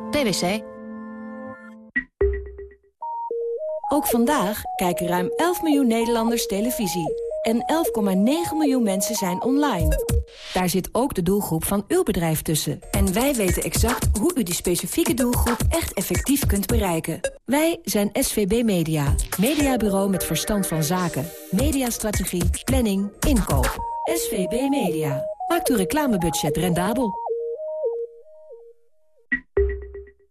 PwC. Ook vandaag kijken ruim 11 miljoen Nederlanders televisie. En 11,9 miljoen mensen zijn online. Daar zit ook de doelgroep van uw bedrijf tussen. En wij weten exact hoe u die specifieke doelgroep echt effectief kunt bereiken. Wij zijn SVB Media. Mediabureau met verstand van zaken. Mediastrategie, planning, inkoop. SVB Media. Maakt uw reclamebudget rendabel.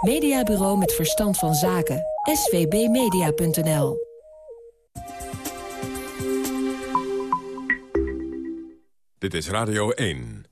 Mediabureau met verstand van zaken. svbmedia.nl Dit is Radio 1.